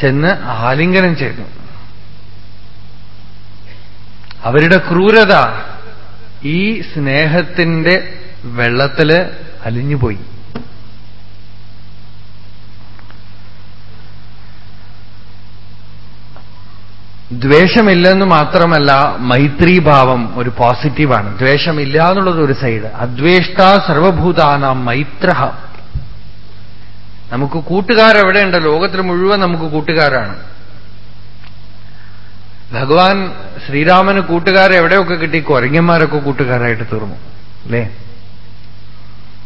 ചെന്ന് ആലിംഗനം ചെയ്തു. അവരുടെ ക്രൂരത ഈ സ്നേഹത്തിന്റെ വെള്ളത്തിൽ അലിഞ്ഞുപോയി. ദ്വേഷമില്ലെന്ന് മാത്രമല്ല മൈത്രീഭാവം ഒരു പോസിറ്റീവാണ് ദ്വേഷമില്ല എന്നുള്ളത് ഒരു സൈഡ് അദ്വേഷ്ട സർവഭൂതാനാം മൈത്ര നമുക്ക് കൂട്ടുകാരെവിടെയുണ്ട്? ലോകത്തിൽ മുഴുവൻ നമുക്ക് കൂട്ടുകാരാണ്. ഭഗവാൻ ശ്രീരാമന് കൂട്ടുകാരെ എവിടെയൊക്കെ കിട്ടി? കുരങ്ങന്മാരൊക്കെ കൂട്ടുകാരായിട്ട് തീർന്നു അല്ലേ?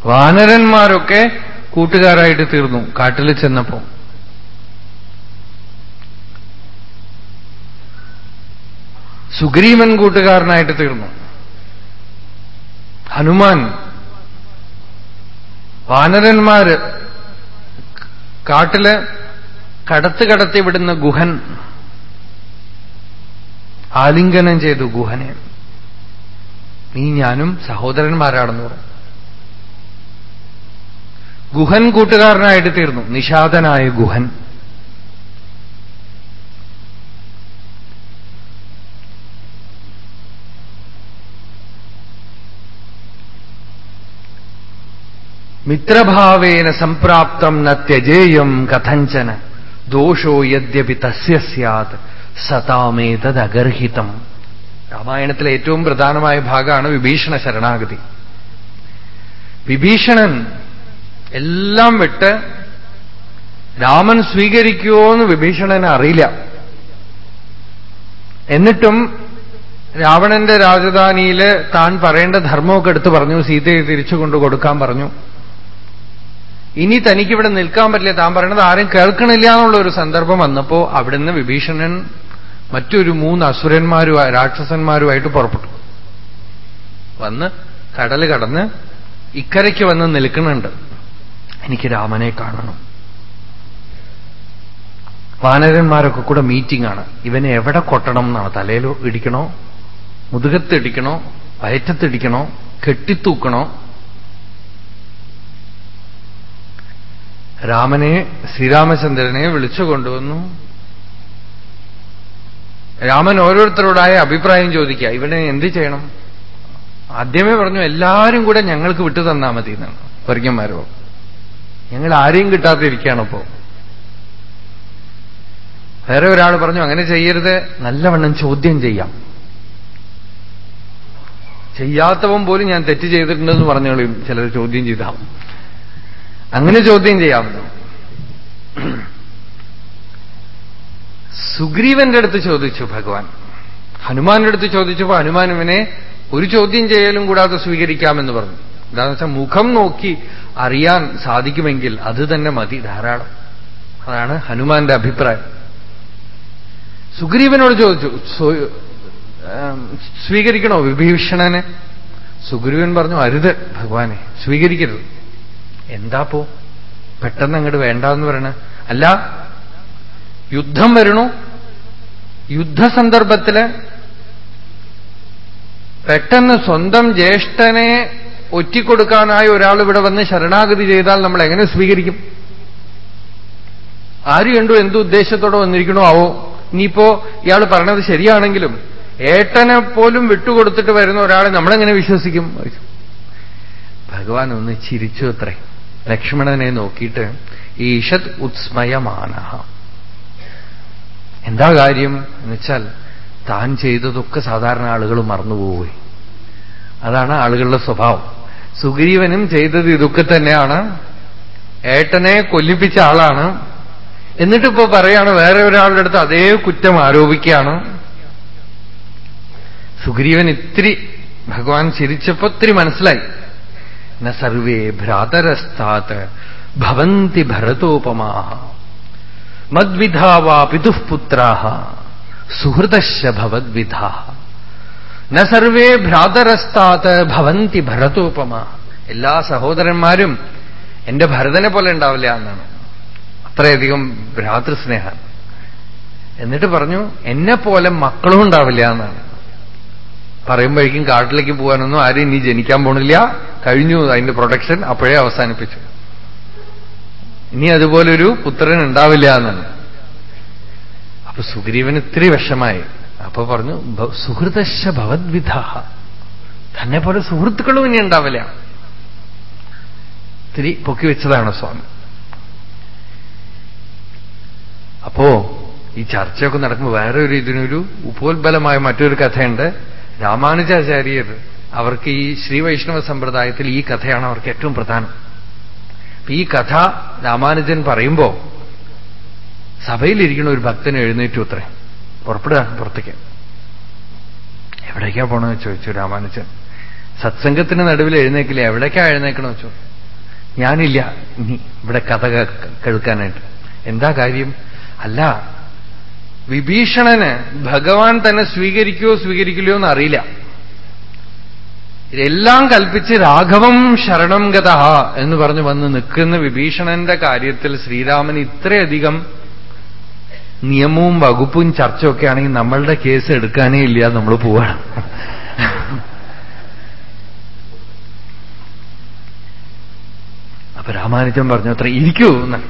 വാനരന്മാരൊക്കെ കൂട്ടുകാരായിട്ട് തീർന്നു കാട്ടിൽ ചെന്നപ്പോ. സുഗ്രീവൻ കൂട്ടുകാരനായിട്ട് തീർന്നു. ഹനുമാൻ വാനരന്മാര് കാട്ടിൽ കടത്ത് കടത്തി വിടുന്ന ഗുഹൻ ആലിംഗനം ചെയ്തു ഗുഹനെ. നീ ഞാനും സഹോദരന്മാരാണെന്ന് പറഞ്ഞു. ഗുഹൻ കൂട്ടുകാരനായിട്ട് തീർന്നു. നിഷാദനായ ഗുഹൻ. മിത്രഭാവേന സംപ്രാപ്തം ന ത്യജേയം കഥഞ്ചന. ദോഷോ യദ്യപി തസ്യ സ്യാത്. സതാമേതദഗർഹിതം രാമായണത്തിലെ ഏറ്റവും പ്രധാനമായ ഭാഗമാണ് വിഭീഷണ ശരണാഗതി. വിഭീഷണൻ എല്ലാം വിട്ട് രാമൻ സ്വീകരിക്കുമോ എന്ന് വിഭീഷണന് അറിയില്ല. എന്നിട്ടും രാവണന്റെ രാജധാനിയിൽ താൻ പറയേണ്ട ധർമ്മമൊക്കെ എടുത്തു പറഞ്ഞു. സീതയെ തിരിച്ചു കൊണ്ടു കൊടുക്കാൻ പറഞ്ഞു. ഇനി തനിക്കിവിടെ നിൽക്കാൻ പറ്റില്ല. താൻ പറയണത് ആരും കേൾക്കണില്ല എന്നുള്ള ഒരു സന്ദർഭം വന്നപ്പോ അവിടുന്ന് വിഭീഷണൻ മറ്റൊരു മൂന്ന് അസുരന്മാരും രാക്ഷസന്മാരുമായിട്ട് പുറപ്പെട്ടു. വന്ന് കടൽ കടന്ന് ഇക്കരയ്ക്ക് വന്ന് നിൽക്കുന്നുണ്ട്. എനിക്ക് രാമനെ കാണണം. വാനരന്മാരൊക്കെ കൂടെ മീറ്റിംഗ് ആണ് ഇവനെ എവിടെ കൊട്ടണം എന്നാണ്? തലയിൽ ഇടിക്കണോ? മുതുകത്തിടിക്കണോ വയറ്റത്തിടിക്കണോ കെട്ടിത്തൂക്കണോ? രാമനെ ശ്രീരാമചന്ദ്രനെ വിളിച്ചു കൊണ്ടുവന്നു. രാമൻ ഓരോരുത്തരോടായ അഭിപ്രായം ചോദിക്കുക ഇവനെ എന്ത് ചെയ്യണം? ആദ്യമേ പറഞ്ഞു എല്ലാവരും കൂടെ ഞങ്ങൾക്ക് വിട്ടു തന്നാ മതി എന്നാണ്. വർഗ്യന്മാരോ ഞങ്ങൾ ആരെയും കിട്ടാതിരിക്കുകയാണിപ്പോ വേറെ ഒരാൾ പറഞ്ഞു അങ്ങനെ ചെയ്യരുത് നല്ലവണ്ണം ചോദ്യം ചെയ്യാം. ചെയ്യാത്തവൻ പോലും ഞാൻ തെറ്റ് ചെയ്തിട്ടുണ്ടെന്ന് പറഞ്ഞോളും ചിലർ ചോദ്യം ചെയ്താൽ അങ്ങനെ ചോദ്യം ചെയ്യാമല്ലോ. സുഗ്രീവന്റെ അടുത്ത് ചോദിച്ചു ഭഗവാൻ. ഹനുമാന്റെ അടുത്ത് ചോദിച്ചപ്പോ ഹനുമാൻ ഇവനെ ഒരു ചോദ്യം ചെയ്യലും കൂടാതെ സ്വീകരിക്കാമെന്ന് പറഞ്ഞു. എന്താണെന്ന് വെച്ചാൽ മുഖം നോക്കി അറിയാൻ സാധിക്കുമെങ്കിൽ അത് തന്നെ മതി ധാരാളം. അതാണ് ഹനുമാന്റെ അഭിപ്രായം. സുഗ്രീവനോട് ചോദിച്ചു സ്വീകരിക്കണോ വിഭീഷണനെ? സുഗ്രീവൻ പറഞ്ഞു അരുത് ഭഗവാനെ സ്വീകരിക്കരുത്. എന്താപ്പോ പെട്ടെന്ന് അങ്ങോട്ട് വേണ്ടെന്ന് പറയണ. അല്ല യുദ്ധം വരണു. യുദ്ധസന്ദർഭത്തിൽ പെട്ടെന്ന് സ്വന്തം ജ്യേഷ്ഠനെ ഒറ്റിക്കൊടുക്കാനായി ഒരാൾ ഇവിടെ വന്ന് ശരണാഗതി ചെയ്താൽ നമ്മൾ എങ്ങനെ സ്വീകരിക്കും? ആര് കണ്ടു എന്ത് ഉദ്ദേശത്തോടെ വന്നിരിക്കണോ ആവോ? ഇനിയിപ്പോ ഇയാൾ പറഞ്ഞത് ശരിയാണെങ്കിലും ഏട്ടനെ പോലും വിട്ടുകൊടുത്തിട്ട് വരുന്ന ഒരാളെ നമ്മളെങ്ങനെ വിശ്വസിക്കും? ഭഗവാൻ ഒന്ന് ചിരിച്ചു അത്രേ. ലക്ഷ്മണനെ നോക്കിയിട്ട് ഈഷത് ഉത്സ്മയമാന എന്താ കാര്യം എന്നുവെച്ചാൽ താൻ ചെയ്തതൊക്കെ സാധാരണ ആളുകൾ മറന്നുപോവുക അതാണ് ആളുകളുടെ സ്വഭാവം. സുഗ്രീവനും ചെയ്തത് ഇതൊക്കെ തന്നെയാണ്. ഏട്ടനെ കൊല്ലിപ്പിച്ച ആളാണ്. എന്നിട്ടിപ്പോ പറയാണ് വേറെ ഒരാളുടെ അടുത്ത് അതേ കുറ്റം ആരോപിക്കുകയാണ്. സുഗ്രീവൻ ഇത്തിരി ഭഗവാൻ ചിരിച്ചപ്പോ ഇത്തിരി മനസ്സിലായി. ന സർവേ ഭ്രാതരസ്താത് ഭവന്തി ഭരതോപമാ മദ്വിധാവാ പിതുഃപുത്രാ സുഹൃതശ്ച ഭവദ്വിധാ. ന സർവേ ഭ്രാതരസ്താത് ഭവന്തി ഭരതോപമാ എല്ലാ സഹോദരന്മാരും എന്റെ ഭരതനെ പോലെ ഉണ്ടാവില്ല എന്നാണ്. അത്രയധികം ഭ്രാതൃസ്നേഹം. എന്നിട്ട് പറഞ്ഞു എന്നെ പോലെ മക്കളും ഉണ്ടാവില്ല എന്നാണ്. പറയുമ്പോഴേക്കും കാട്ടിലേക്ക് പോകാനൊന്നും ആരും ഇനി ജനിക്കാൻ പോണില്ല. കഴിഞ്ഞു അതിന്റെ പ്രൊഡക്ഷൻ അപ്പോഴേ അവസാനിപ്പിച്ചു. ഇനി അതുപോലൊരു പുത്രൻ ഉണ്ടാവില്ല എന്നാണ്. അപ്പൊ സുഗ്രീവൻ ഇത്തിരി വിഷമായി. അപ്പൊ പറഞ്ഞു സുഹൃതശ ഭവദ്വിധ തന്നെ പോലെ സുഹൃത്തുക്കളും ഇനി ഉണ്ടാവില്ല. ഇത്തിരി പൊക്കി വെച്ചതാണ് സ്വാമി. അപ്പോ ഈ ചർച്ചയൊക്കെ നടക്കുമ്പോൾ വേറെ ഒരു ഇതിനൊരു ഉപോത്ബലമായ മറ്റൊരു കഥയുണ്ട്. രാമാനുജാചാര്യർ അവർക്ക് ഈ ശ്രീവൈഷ്ണവ സമ്പ്രദായത്തിൽ ഈ കഥയാണ് അവർക്ക് ഏറ്റവും പ്രധാനം. ഈ കഥ രാമാനുജൻ പറയുമ്പോ സഭയിലിരിക്കുന്ന ഒരു ഭക്തന് എഴുന്നേറ്റു അത്രേ. പുറപ്പെടുക പുറത്തേക്ക്. എവിടേക്കാ പോണെന്ന് ചോദിച്ചു രാമാനുജൻ. സത്സംഗത്തിന് നടുവിൽ എഴുന്നേക്കില്ല? എവിടേക്കാ എഴുന്നേക്കണോ വെച്ചു ഞാനില്ല. ഇവിടെ കഥ കേൾക്കാനായിട്ട്. എന്താ കാര്യം? അല്ല വിഭീഷണന് ഭഗവാൻ തന്നെ സ്വീകരിക്കുകയോ സ്വീകരിക്കില്ലയോ എന്ന് അറിയില്ല ഇതെല്ലാം കൽപ്പിച്ച് രാഘവം ശരണം ഗത എന്ന് പറഞ്ഞ് വന്ന് നിൽക്കുന്ന വിഭീഷണന്റെ കാര്യത്തിൽ ശ്രീരാമൻ ഇത്രയധികം നിയമവും വകുപ്പും ചർച്ചയൊക്കെ ആണെങ്കിൽ നമ്മളുടെ കേസ് എടുക്കാനേ ഇല്ല നമ്മൾ പോവാണ്. അപ്പൊ രാമാനുജൻ പറഞ്ഞു അത്ര ഇരിക്കൂ എന്ന്.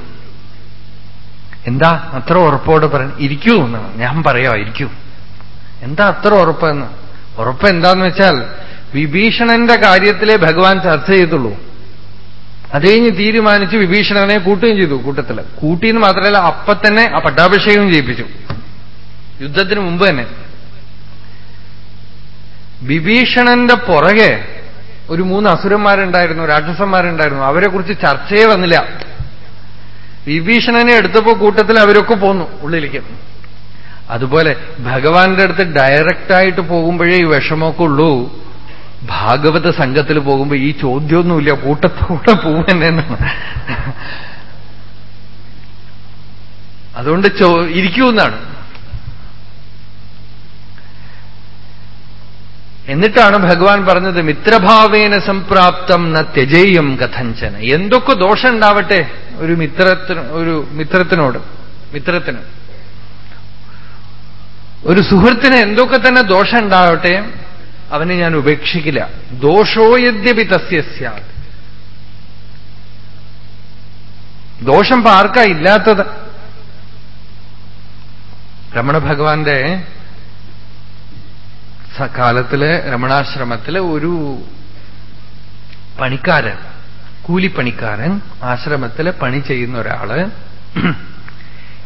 എന്താ അത്ര ഉറപ്പോട് പറയണം ഇരിക്കൂ എന്നാണ് ഞാൻ പറയാ ഇരിക്കൂ. എന്താ അത്ര ഉറപ്പെന്ന് ഉറപ്പ് എന്താന്ന് വെച്ചാൽ വിഭീഷണന്റെ കാര്യത്തിലേ ഭഗവാൻ ചർച്ച ചെയ്തുള്ളൂ. അത് കഴിഞ്ഞ് തീരുമാനിച്ച് വിഭീഷണനെ കൂട്ടുകയും ചെയ്തു കൂട്ടത്തിൽ. കൂട്ടിയെന്ന് മാത്രമല്ല അപ്പൊ തന്നെ ആ പട്ടാഭിഷേകം ചെയ്യിപ്പിച്ചു. യുദ്ധത്തിന് മുമ്പ് തന്നെ. വിഭീഷണന്റെ പുറകെ ഒരു മൂന്ന് അസുരന്മാരുണ്ടായിരുന്നു രാക്ഷസന്മാരുണ്ടായിരുന്നു. അവരെ കുറിച്ച് ചർച്ചയെ വന്നില്ല. വിഭീഷണനെ എടുത്തപ്പോ കൂട്ടത്തിൽ അവരൊക്കെ പോന്നു ഉള്ളിലേക്ക്. അതുപോലെ ഭഗവാന്റെ അടുത്ത് ഡയറക്റ്റായിട്ട് പോകുമ്പോഴേ ഈ വിഷമമൊക്കെ ഉള്ളൂ. ഭാഗവത സംഘത്തിൽ പോകുമ്പോ ഈ ചോദ്യമൊന്നുമില്ല കൂട്ടത്തോടെ പോവെന്നാണ് അതുകൊണ്ട് ചോ ഇരിക്കൂന്നാണ് എന്നിട്ടാണ് ഭഗവാൻ പറഞ്ഞത് മിത്രഭാവേന സംപ്രാപ്തം ന ത്യജേയം കഥഞ്ചന. എന്തൊക്കെ ദോഷം ഉണ്ടാവട്ടെ ഒരു മിത്രത്തിന് ഒരു മിത്രത്തിനോട് മിത്രത്തിന്. ഒരു സുഹൃത്തിന് എന്തൊക്കെ തന്നെ ദോഷം ഉണ്ടാവട്ടെ അവനെ ഞാൻ ഉപേക്ഷിക്കില്ല. ദോഷോ യദ്യപി തസ്യ ദോഷം ഇപ്പൊ ആർക്കാ ഇല്ലാത്തത്? രമണ ഭഗവാന്റെ കാലത്തിൽ രമണാശ്രമത്തിൽ ഒരു പണിക്കാരൻ കൂലിപ്പണിക്കാരൻ ആശ്രമത്തിൽ പണി ചെയ്യുന്ന ഒരാൾ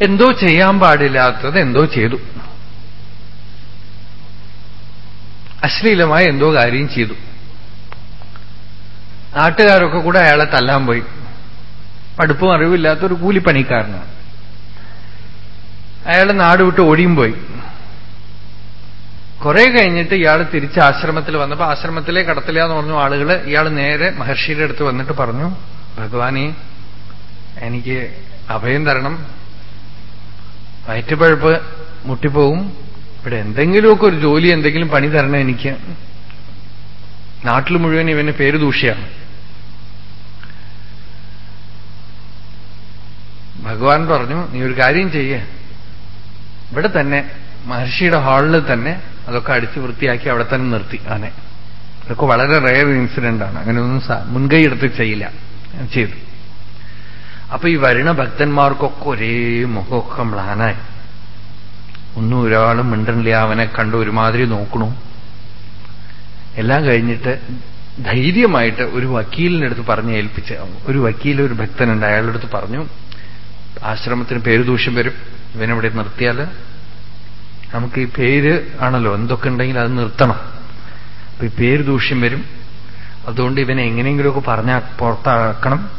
എന്തോ ചെയ്യാൻ പാടില്ലാത്തത് എന്തോ ചെയ്തു. അശ്ലീലമായ എന്തോ കാര്യം ചെയ്തു. നാട്ടുകാരൊക്കെ കൂടെ അയാളെ തല്ലാൻ പോയി. പഠിപ്പും അറിവില്ലാത്ത ഒരു കൂലിപ്പണിക്കാരനാണ്. അയാൾ നാട് വിട്ട് ഓടിയും പോയി. കുറെ കഴിഞ്ഞിട്ട് ഇയാൾ തിരിച്ച് ആശ്രമത്തിൽ വന്നപ്പോ ആശ്രമത്തിലെ കടത്തില്ല എന്ന് പറഞ്ഞു ആളുകൾ ഇയാൾ നേരെ മഹർഷിയുടെ അടുത്ത് വന്നിട്ട് പറഞ്ഞു ഭഗവാനെ എനിക്ക് അഭയം തരണം. വയറ്റുപഴുപ്പ് മുട്ടിപ്പോവും. ഇവിടെ എന്തെങ്കിലുമൊക്കെ ഒരു ജോലി എന്തെങ്കിലും പണി തരണം എനിക്ക്. നാട്ടിൽ മുഴുവൻ ഇവന് പേര് ദൂഷ്യാണ്. ഭഗവാൻ പറഞ്ഞു നീ ഒരു കാര്യം ചെയ്യേ. ഇവിടെ തന്നെ മഹർഷിയുടെ ഹാളിൽ തന്നെ അതൊക്കെ അടിച്ച് വൃത്തിയാക്കി അവിടെ തന്നെ നിർത്തി ആനെ അതൊക്കെ വളരെ റയർ ഇൻസിഡന്റ് ആണ്. അങ്ങനെയൊന്നും മുൻകൈ എടുത്ത് ചെയ്യില്ല. ചെയ്തു. അപ്പൊ ഈ വരുണ ഭക്തന്മാർക്കൊക്കെ ഒരേ മുഖമൊക്കെ മ്ലാനായി. ഒന്നും ഒരാളും മിണ്ടണില്ല. അവനെ കണ്ട് ഒരുമാതിരി നോക്കണു. എല്ലാം കഴിഞ്ഞിട്ട് ധൈര്യമായിട്ട് ഒരു വക്കീലിനടുത്ത് പറഞ്ഞ് ഏൽപ്പിച്ച് ഒരു വക്കീൽ ഒരു ഭക്തനുണ്ട്. അയാളുടെ അടുത്ത് പറഞ്ഞു ആശ്രമത്തിന് പേരുദൂഷ്യം വരും. ഇവനെവിടെ നിർത്തിയാൽ നമുക്ക് ഈ പേര് ആണല്ലോ എന്തൊക്കെ ഉണ്ടെങ്കിൽ അത് നിർത്തണം. അപ്പൊ ഈ പേര് ദൂഷ്യം വരും. അതുകൊണ്ട് ഇവനെ എങ്ങനെയെങ്കിലുമൊക്കെ പറഞ്ഞ പുറത്താക്കണം.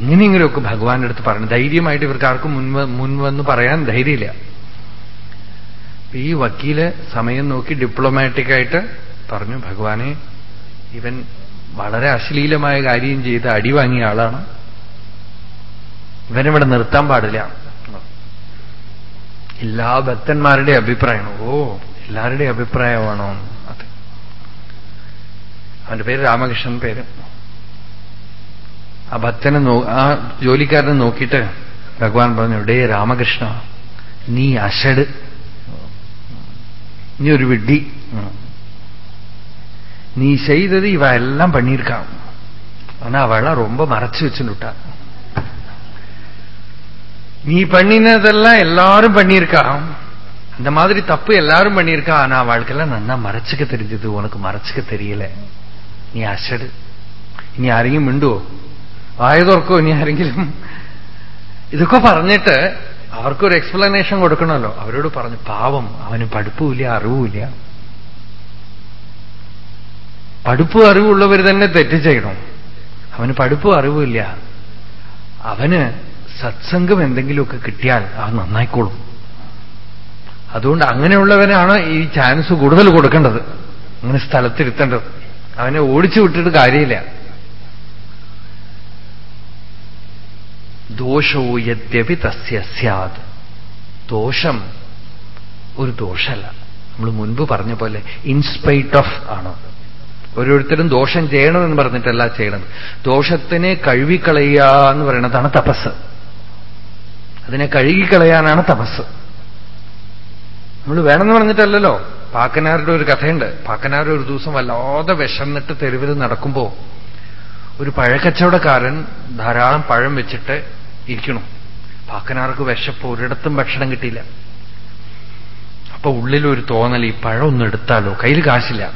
എങ്ങനെയെങ്കിലുമൊക്കെ ഭഗവാന്റെ അടുത്ത് പറഞ്ഞു ധൈര്യമായിട്ട് ഇവർക്ക് ആർക്കും മുൻവ മുൻവന്ന് പറയാൻ ധൈര്യമില്ല. ഈ വക്കീൽ സമയം നോക്കി ഡിപ്ലോമാറ്റിക്കായിട്ട് പറഞ്ഞു ഭഗവാനെ ഇവൻ വളരെ അശ്ലീലമായ കാര്യം ചെയ്ത് അടിവാങ്ങിയ ആളാണ്. ഇവനിവിടെ നിർത്താൻ പാടില്ല. എല്ലാ ഭക്തന്മാരുടെ അഭിപ്രായമാണ് ഓ എല്ലാവരുടെയും അഭിപ്രായമാണോ അത് അവന്റെ പേര് രാമകൃഷ്ണൻ പേര് ആ ഭക്തനെ ആ ജോലിക്കാരനെ നോക്കിയിട്ട് ഭഗവാൻ പറഞ്ഞു ഡേ രാമകൃഷ്ണ നീ അഷഡ് നീ ഒരു വിഡ്ഢി நீ செய்தது இவ எல்லாம் ஆனா அவள ரொம்ப மறைச்சு வச்சுட்டா நீ பண்ணினதெல்லாம் எல்லாரும் பண்ணியிருக்கான் அந்த மாதிரி தப்பு எல்லாரும் பண்ணியிருக்கா ஆனா வாழ்க்கையில நன்னா மறைச்சுக்க தெரிஞ்சது உனக்கு மறைச்சுக்க தெரியல നീ അശട് ഇനി ആരെങ്കിലും മിണ്ടുവോ വായ തുറക്കോ ഇനി ആരെങ്കിലും ഇതൊക്കെ പറഞ്ഞിട്ട് അവർക്കൊരു എക്സ്പ്ലനേഷൻ കൊടുക്കണമല്ലോ അവരോട് പറഞ്ഞു പാവം അവന് പഠിപ്പുമില്ല അറിവുമില്ല പഠിപ്പും അറിവുള്ളവർ തന്നെ തെറ്റ് ചെയ്യണം അവന് പഠിപ്പും അറിവുമില്ല അവന് സത്സംഗം എന്തെങ്കിലുമൊക്കെ കിട്ടിയാൽ അത് നന്നായിക്കോളും. അതുകൊണ്ട് അങ്ങനെയുള്ളവനാണ് ഈ ചാൻസ് കൂടുതൽ കൊടുക്കേണ്ടത്. അങ്ങനെ സ്ഥലത്തിരുത്തേണ്ടത്. അവനെ ഓടിച്ചു വിട്ടിട്ട് കാര്യമില്ല. ദോഷോ യദ്യപി തസ്യ സ്യാത്. ദോഷം ഒരു ദോഷമല്ല നമ്മൾ മുൻപ് പറഞ്ഞ പോലെ ഇൻസ്പൈറ്റ് ഓഫ് ആണ്? ഓരോരുത്തരും ദോഷം ചെയ്യണമെന്ന് പറഞ്ഞിട്ടല്ല ചെയ്യണത്. ദോഷത്തിനെ കഴുകിക്കളയുക എന്ന് പറയുന്നതാണ് തപസ്. അതിനെ കഴുകിക്കളയാനാണ് തപസ്. നമ്മൾ വേണമെന്ന് പറഞ്ഞിട്ടല്ലല്ലോ. പാക്കനാരുടെ ഒരു കഥയുണ്ട്. പാക്കനാർ ഒരു ദിവസം വല്ലാതെ വിഷന്നിട്ട് തെരുവിൽ നടക്കുമ്പോ ഒരു പഴക്കച്ചവടക്കാരൻ ധാരാളം പഴം വെച്ചിട്ട് ഇരിക്കണം. പാക്കനാർക്ക് വിശപ്പ് ഒരിടത്തും ഭക്ഷണം കിട്ടിയില്ല. അപ്പൊ ഉള്ളിലൊരു തോന്നൽ ഈ പഴം ഒന്ന് എടുത്താലോ? കയ്യിൽ കാശില്ല.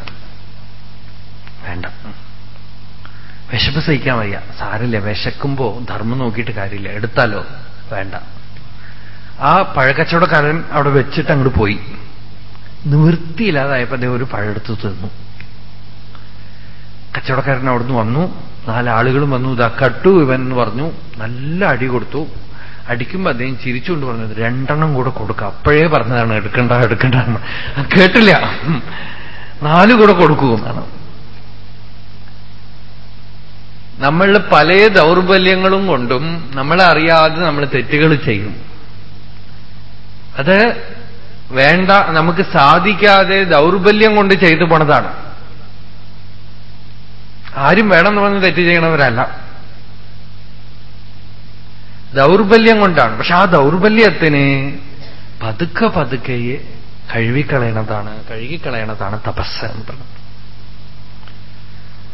വേണ്ട. വിശപ്പ് സഹിക്കാൻ വയ്യ. സാരില്ല വിശക്കുമ്പോ ധർമ്മം നോക്കിയിട്ട് കാര്യമില്ല. എടുത്താലോ? വേണ്ട. ആ പഴക്കച്ചവടക്കാരൻ അവിടെ വെച്ചിട്ട് അങ്ങോട്ട് പോയി. നിവൃത്തിയില്ലാതായപ്പോ അദ്ദേഹം ഒരു പഴമെടുത്ത് തിന്നു. കച്ചവടക്കാരൻ അവിടുന്ന് വന്നു. നാലാളുകളും വന്നു. ഇതാ കട്ടു ഇവൻ എന്ന് പറഞ്ഞു. നല്ല അടി കൊടുത്തു. അടിക്കുമ്പോ അദ്ദേഹം ചിരിച്ചുകൊണ്ട് പറഞ്ഞത് രണ്ടെണ്ണം കൂടെ കൊടുക്കുക അപ്പോഴേ പറഞ്ഞതാണ് എടുക്കണ്ട എടുക്കണ്ട കേട്ടില്ല. നാലു കൂടെ കൊടുക്കൂ എന്നാണ്. നമ്മളിൽ പല ദൗർബല്യങ്ങളും കൊണ്ടും നമ്മളറിയാതെ നമ്മൾ തെറ്റുകൾ ചെയ്യും. അത് വേണ്ട നമുക്ക് സാധിക്കാതെ ദൗർബല്യം കൊണ്ട് ചെയ്തു പോണതാണ്. ആരും വേണമെന്ന് പറഞ്ഞ് തെറ്റ് ചെയ്യണവരല്ല. ദൗർബല്യം കൊണ്ടാണ്. പക്ഷെ ആ ദൗർബല്യത്തിന് പതുക്കെ പതുക്കെ കഴുകിക്കളയണതാണ് കഴുകിക്കളയണതാണ് തപസ് എന്ന് പറഞ്ഞത്.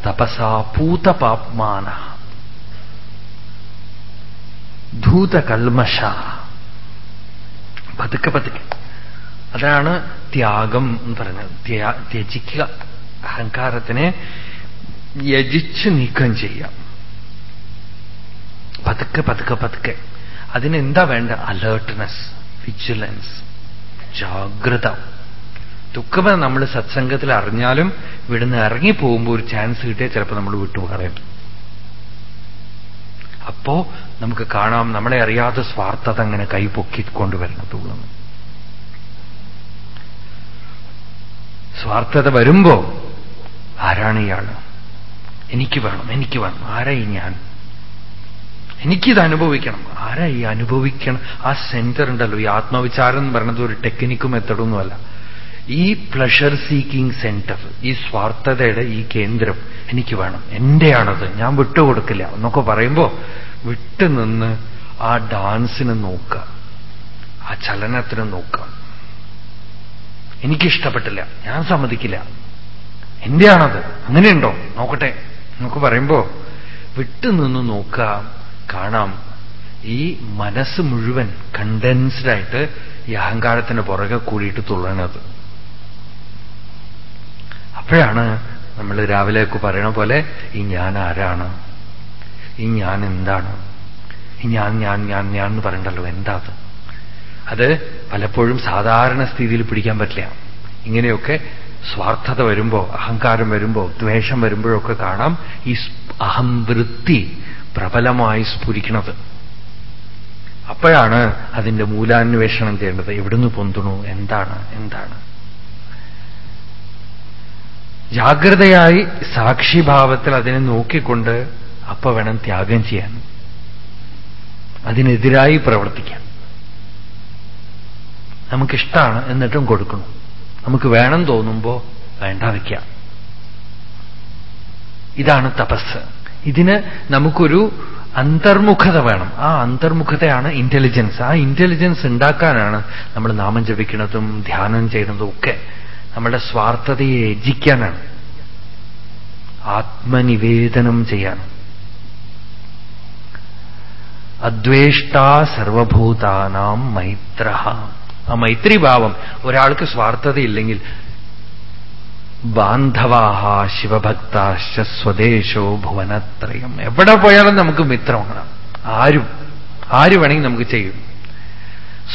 തപസാ പൂതപാപ്മാന ധൂതകൽമഷ. പതുക്കെ പതുക്കെ. അതാണ് ത്യാഗം എന്ന് പറഞ്ഞത് ത്യജിക്കുക. അഹങ്കാരത്തിനെ യജിച്ച് നീക്കം ചെയ്യാം പതുക്കെ പതുക്കെ പതുക്കെ. അതിനെന്താ വേണ്ട? അലേർട്ട്നെസ് വിജിലൻസ് ജാഗ്രത. ദുഃഖം നമ്മൾ സത്സംഗത്തിൽ അറിഞ്ഞാലും ഇവിടുന്ന് ഇറങ്ങി പോകുമ്പോൾ ഒരു ചാൻസ് കിട്ടിയാൽ ചിലപ്പോൾ നമ്മൾ വിട്ടുകളയും അപ്പോ നമുക്ക് കാണാം നമ്മളെ അറിയാതെ സ്വാർത്ഥത അങ്ങനെ കൈപൊക്കിക്കൊണ്ടുവരണതുള്ളൂ സ്വാർത്ഥത വരുമ്പോ ആരാണ് ഇയാൾ? എനിക്ക് വേണം എനിക്ക് വേണം. ആരായി ഞാൻ? എനിക്കിത് അനുഭവിക്കണം. ആരായി അനുഭവിക്കണം? ആ സെന്റർ ഉണ്ടല്ലോ ഈ ആത്മവിചാരം എന്ന് പറയുന്നത് ഒരു ടെക്നിക്കും മെത്തഡൊന്നുമല്ല ഈ പ്ലഷർ സീക്കിംഗ് സെന്റർ ഈ സ്വാർത്ഥതയുടെ ഈ കേന്ദ്രം എനിക്ക് വേണം. എന്റെയാണത്. ഞാൻ വിട്ടുകൊടുക്കില്ല. എന്നൊക്കെ പറയുമ്പോ വിട്ടുനിന്ന് ആ ഡാൻസിന് നോക്കുക. ആ ചലനത്തിന് നോക്കുക. എനിക്കിഷ്ടപ്പെട്ടില്ല. ഞാൻ സമ്മതിക്കില്ല. എന്റെയാണത്. അങ്ങനെയുണ്ടോ? നോക്കട്ടെ. എന്നൊക്കെ പറയുമ്പോ വിട്ടുനിന്ന് നോക്കാം കാണാം. ഈ മനസ്സ് മുഴുവൻ കണ്ടൻസ്ഡായിട്ട് ഈ അഹങ്കാരത്തിന് പുറകെ കൂടിയിട്ട് തുള്ളണത്. അപ്പോഴാണ് നമ്മൾ രാവിലെ രാവിലെയൊക്കെ പറയണ പോലെ ഈ ഞാൻ ആരാണ്? ഈ ഞാൻ എന്താണ്? ഈ ഞാൻ ഞാൻ ഞാൻ ഞാൻ എന്ന് പറയണ്ടല്ലോ എന്താ അത്? അത് പലപ്പോഴും സാധാരണ സ്ഥിതിയിൽ പിടിക്കാൻ പറ്റില്ല. ഇങ്ങനെയൊക്കെ സ്വാർത്ഥത വരുമ്പോ അഹങ്കാരം വരുമ്പോ ദ്വേഷം വരുമ്പോഴൊക്കെ കാണാം ഈ അഹം വൃത്തി പ്രബലമായി സ്ഫുരിക്കണത്. അപ്പോഴാണ് അതിന്റെ മൂലാന്വേഷണം ചെയ്യേണ്ടത്. എവിടുന്ന് പൊന്തുണു? എന്താണ്? എന്താണ്? ജാഗ്രതയായി സാക്ഷിഭാവത്തിൽ അതിനെ നോക്കിക്കൊണ്ട് അപ്പൊ വേണം ത്യാഗം ചെയ്യാൻ. അതിനെതിരായി പ്രവർത്തിക്കാം നമുക്കിഷ്ടമാണ് എന്നിട്ടും കൊടുക്കണം. നമുക്ക് വേണം തോന്നുമ്പോ വേണ്ട വയ്ക്കാം. ഇതാണ് തപസ്. ഇതിന് നമുക്കൊരു അന്തർമുഖത വേണം. ആ അന്തർമുഖതയാണ് ഇന്റലിജൻസ് ആ ഇന്റലിജൻസ് ഉണ്ടാക്കാനാണ് നമ്മൾ നാമം ജപിക്കുന്നതും ധ്യാനം ചെയ്യുന്നതും ഒക്കെ. നമ്മുടെ സ്വാർത്ഥതയെ യജിക്കാനാണ്. ആത്മനിവേദനം ചെയ്യാൻ. അദ്വേഷ്ടാ സർവഭൂതാനാം മൈത്ര. ആ മൈത്രിഭാവം ഒരാൾക്ക് സ്വാർത്ഥതയില്ലെങ്കിൽ ബാന്ധവാഹ ശിവഭക്താശ്ച സ്വദേശോ ഭുവനത്രയം. എവിടെ പോയാലും നമുക്ക് മിത്രമാണ് ആരും ആര് വേണമെങ്കിൽ നമുക്ക് ചെയ്യും.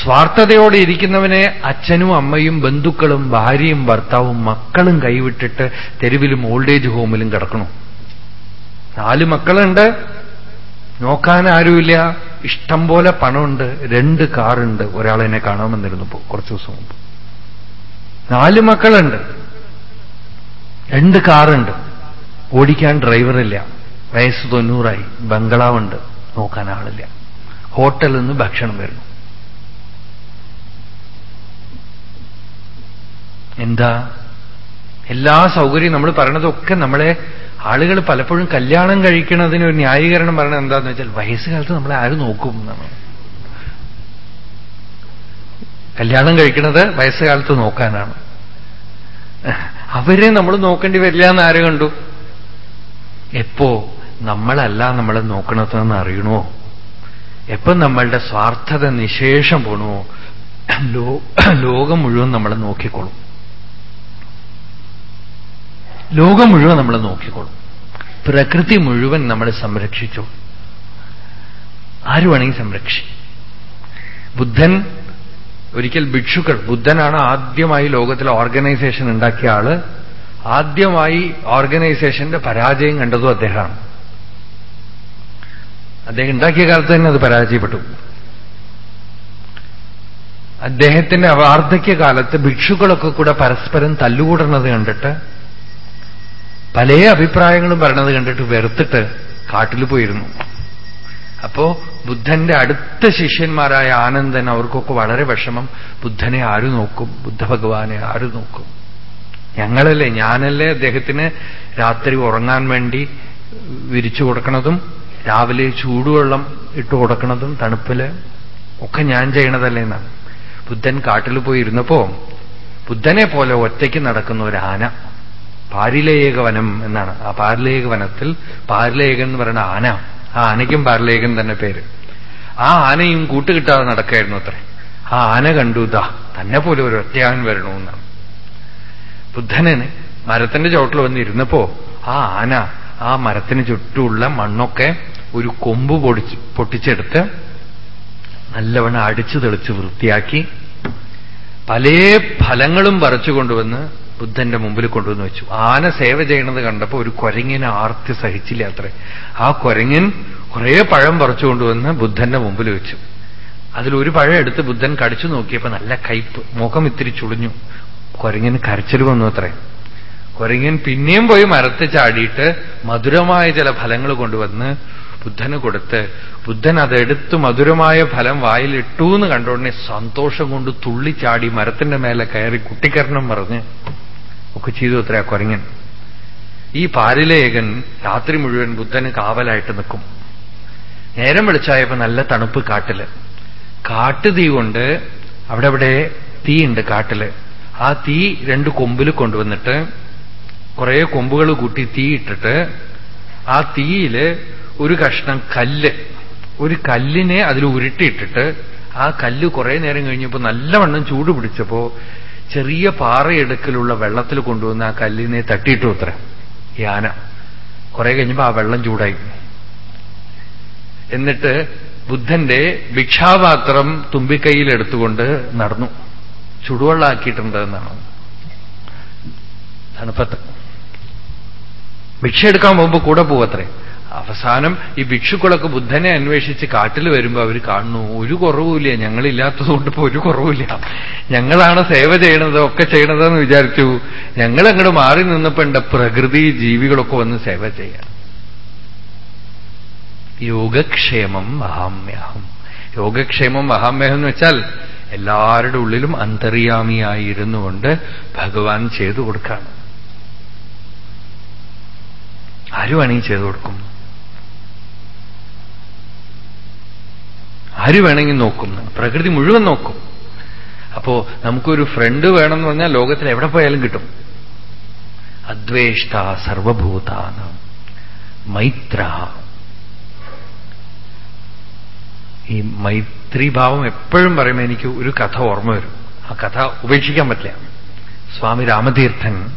സ്വാർത്ഥതയോടെ ഇരിക്കുന്നവനെ അച്ഛനും അമ്മയും ബന്ധുക്കളും ഭാര്യയും ഭർത്താവും മക്കളും കൈവിട്ടിട്ട് തെരുവിലും ഓൾഡ് ഏജ് ഹോമിലും കിടക്കണു. നാല് മക്കളുണ്ട്. നോക്കാൻ ആരുമില്ല. ഇഷ്ടം പോലെ പണമുണ്ട്. രണ്ട് കാറുണ്ട്. ഒരാളെന്നെ കാണാമെന്നിരുന്നു കുറച്ചു ദിവസം മുമ്പ്. നാല് മക്കളുണ്ട്. രണ്ട് കാറുണ്ട്. ഓടിക്കാൻ ഡ്രൈവറില്ല. വയസ്സ് തൊണ്ണൂറായി. ബംഗ്ലാവുണ്ട്. നോക്കാൻ ആളില്ല. ഹോട്ടലിൽ നിന്ന് ഭക്ഷണം വരുന്നു. എന്താ? എല്ലാ സൗകര്യവും നമ്മൾ പറയണതൊക്കെ നമ്മളെ ആളുകൾ പലപ്പോഴും കല്യാണം കഴിക്കണതിന് ഒരു ന്യായീകരണം പറയണത് എന്താന്ന് വെച്ചാൽ വയസ്സുകാലത്ത് നമ്മളെ ആര് നോക്കും എന്നാണ്. കല്യാണം കഴിക്കുന്നത് വയസ്സുകാലത്ത് നോക്കാനാണ്. അവരെ നമ്മൾ നോക്കേണ്ടി വരില്ല എന്ന് ആര് കണ്ടു? എപ്പോ നമ്മളല്ല നമ്മളെ നോക്കണതെന്ന് അറിയണോ? എപ്പം നമ്മളുടെ സ്വാർത്ഥത നിശേഷം പോണോ? ലോകം മുഴുവൻ നമ്മളെ നോക്കിക്കോളും ലോകം മുഴുവൻ നമ്മൾ നോക്കിക്കോളും. പ്രകൃതി മുഴുവൻ നമ്മൾ സംരക്ഷിച്ചു. ആര് വേണമെങ്കിൽ സംരക്ഷി ബുദ്ധൻ ഒരിക്കൽ ഭിക്ഷുക്കൾ ബുദ്ധനാണ് ആദ്യമായി ലോകത്തിൽ ഓർഗനൈസേഷൻ ഉണ്ടാക്കിയ ആൾ. ആദ്യമായി ഓർഗനൈസേഷന്റെ പരാജയം കണ്ടതും അദ്ദേഹമാണ്. അദ്ദേഹം ഉണ്ടാക്കിയ കാലത്ത് തന്നെ അത് പരാജയപ്പെട്ടു. അദ്ദേഹത്തിന്റെ വാർദ്ധക്യകാലത്ത് ഭിക്ഷുക്കളൊക്കെ കൂടെ പരസ്പരം തല്ലുകൂടുന്നത് കണ്ടിട്ട് പല അഭിപ്രായങ്ങളും പറയണത് കണ്ടിട്ട് വെറുത്തിട്ട് കാട്ടിൽ പോയിരുന്നു. അപ്പോ ബുദ്ധന്റെ അടുത്ത ശിഷ്യന്മാരായ ആനന്ദൻ അവർക്കൊക്കെ വളരെ വിഷമം. ബുദ്ധനെ ആര് നോക്കും? ബുദ്ധഭഗവാനെ ആര് നോക്കും? ഞങ്ങളല്ലേ ഞാനല്ലേ അദ്ദേഹത്തിന് രാത്രി ഉറങ്ങാൻ വേണ്ടി വിരിച്ചു കൊടുക്കണതും രാവിലെ ചൂടുവെള്ളം ഇട്ട് കൊടുക്കണതും തണുപ്പിൽ ഒക്കെ ഞാൻ ചെയ്യണതല്ലേ എന്നാണ്. ബുദ്ധൻ കാട്ടിൽ പോയി ഇരുന്നപ്പോ ബുദ്ധനെ പോലെ ഒറ്റയ്ക്ക് നടക്കുന്ന ഒരു ആന പാരിലേക വനം എന്നാണ്. ആ പാരിലേക വനത്തിൽ പാരിലേകൻ എന്ന് പറയുന്ന ആന. ആ ആനയ്ക്കും പാരിലേകൻ തന്നെ പേര്. ആ ആനയും കൂട്ടുകിട്ടാതെ നടക്കായിരുന്നു അത്രേ. ആ ആന കണ്ടു ദാ തന്നെ പോലെ ഒരു ഒറ്റയാൻ വരണമെന്നാണ്. ബുദ്ധനെ മരത്തിന്റെ ചോട്ടിൽ വന്നിരുന്നപ്പോ ആ ആന ആ മരത്തിന് ചുറ്റുമുള്ള മണ്ണൊക്കെ ഒരു കൊമ്പ് പൊടിച്ച് പൊട്ടിച്ചെടുത്ത് നല്ലവണ്ണം അടിച്ചു തെളിച്ച് വൃത്തിയാക്കി പല ഫലങ്ങളും പറിച്ചു കൊണ്ടുവന്ന് ബുദ്ധന്റെ മുമ്പിൽ കൊണ്ടുവന്ന് വെച്ചു. ആന സേവ ചെയ്യണത് കണ്ടപ്പോ ഒരു കുരങ്ങിനെ ആർത്തി സഹിച്ചില്ല അത്രേ. ആ കുരങ്ങൻ കുറെ പഴം പറിച്ചു കൊണ്ടുവന്ന് ബുദ്ധന്റെ മുമ്പിൽ വെച്ചു. അതിലൊരു പഴം എടുത്ത് ബുദ്ധൻ കടിച്ചു നോക്കിയപ്പോ നല്ല കയ്പ്. മുഖം ഇത്തിരി ചുളിഞ്ഞു. കുരങ്ങിന് കരച്ചിൽ വന്നു അത്രേ. കുരങ്ങൻ പിന്നെയും പോയി മരത്ത് ചാടിയിട്ട് മധുരമായ ചില ഫലങ്ങൾ കൊണ്ടുവന്ന് ബുദ്ധന് കൊടുത്ത് ബുദ്ധൻ അതെടുത്ത് മധുരമായ ഫലം വായിലിട്ടു എന്ന് കണ്ടോടനെ സന്തോഷം കൊണ്ട് തുള്ളിച്ചാടി മരത്തിന്റെ മേലെ കയറി കുട്ടിക്കരണം പറഞ്ഞ് ഒക്കെ ചെയ്തു അത്ര കുരങ്ങൻ. ഈ പാരിലേകൻ രാത്രി മുഴുവൻ ബുദ്ധന് കാവലായിട്ട് നിൽക്കും. നേരം വെളിച്ചായപ്പോ നല്ല തണുപ്പ് കാട്ടിൽ. കാട്ടുതീ കൊണ്ട് അവിടെ അവിടെ തീയുണ്ട് കാട്ടിൽ. ആ തീ രണ്ട് കൊമ്പിൽ കൊണ്ടുവന്നിട്ട് കുറെ കൊമ്പുകൾ കൂട്ടി തീ ഇട്ടിട്ട് ആ തീയിൽ ഒരു കഷ്ണം കല്ല് ഒരു കല്ലിനെ അതിൽ ഉരുട്ടിയിട്ടിട്ട് ആ കല്ല് കുറെ നേരം കഴിഞ്ഞപ്പോൾ നല്ലവണ്ണം ചൂട് പിടിച്ചപ്പോ ചെറിയ പാറയെടുക്കലുള്ള വെള്ളത്തിൽ കൊണ്ടുവന്ന് ആ കല്ലിനെ തട്ടിയിട്ടു അത്ര. യാന. കുറെ കഴിഞ്ഞപ്പോ ആ വെള്ളം ചൂടായി. എന്നിട്ട് ബുദ്ധന്റെ ഭിക്ഷാപാത്രം തുമ്പിക്കൈയിൽ എടുത്തുകൊണ്ട് നടന്നു. ചുടുവെള്ളാക്കിയിട്ടുണ്ട് എന്നാണ് തണുപ്പത്ത്. ഭിക്ഷ എടുക്കാൻ പോകുമ്പോൾ കൂടെ പോവത്രേ. അവസാനം ഈ ഭിക്ഷുക്കളൊക്കെ ബുദ്ധനെ അന്വേഷിച്ച് കാട്ടിൽ വരുമ്പോൾ അവർ കാണുന്നു ഒരു കുറവുമില്ല ഞങ്ങളില്ലാത്തതുകൊണ്ട് ഇപ്പൊ ഒരു കുറവുമില്ല. ഞങ്ങളാണ് സേവ ചെയ്യണത് ഒക്കെ ചെയ്യണതെന്ന് വിചാരിച്ചു. ഞങ്ങൾ അങ്ങോട്ട് മാറി നിന്നപ്പോ ഉണ്ട് പ്രകൃതി ജീവികളൊക്കെ വന്ന് സേവ ചെയ്യണം യോഗക്ഷേമം മഹാമ്യഹം യോഗക്ഷേമം മഹാമ്യഹം എന്ന് വെച്ചാൽ എല്ലാവരുടെ ഉള്ളിലും അന്തര്യാമിയായിരുന്നുകൊണ്ട് ഭഗവാൻ ചെയ്തു കൊടുക്കാണ്. ആരുവാണെങ്കിൽ ചെയ്തു കൊടുക്കും? ആര് വേണമെങ്കിൽ നോക്കും. പ്രകൃതി മുഴുവൻ നോക്കും. അപ്പോ നമുക്കൊരു ഫ്രണ്ട് വേണമെന്ന് പറഞ്ഞാൽ ലോകത്തിൽ എവിടെ പോയാലും കിട്ടും. അദ്വേഷ്ട സർവഭൂതാന. മൈത്ര. ഈ മൈത്രിഭാവം എപ്പോഴും പറയുമ്പോൾ എനിക്ക് ഒരു കഥ ഓർമ്മ വരും. ആ കഥ ഉപേക്ഷിക്കാൻ പറ്റില്ല. സ്വാമി രാമതീർത്ഥൻ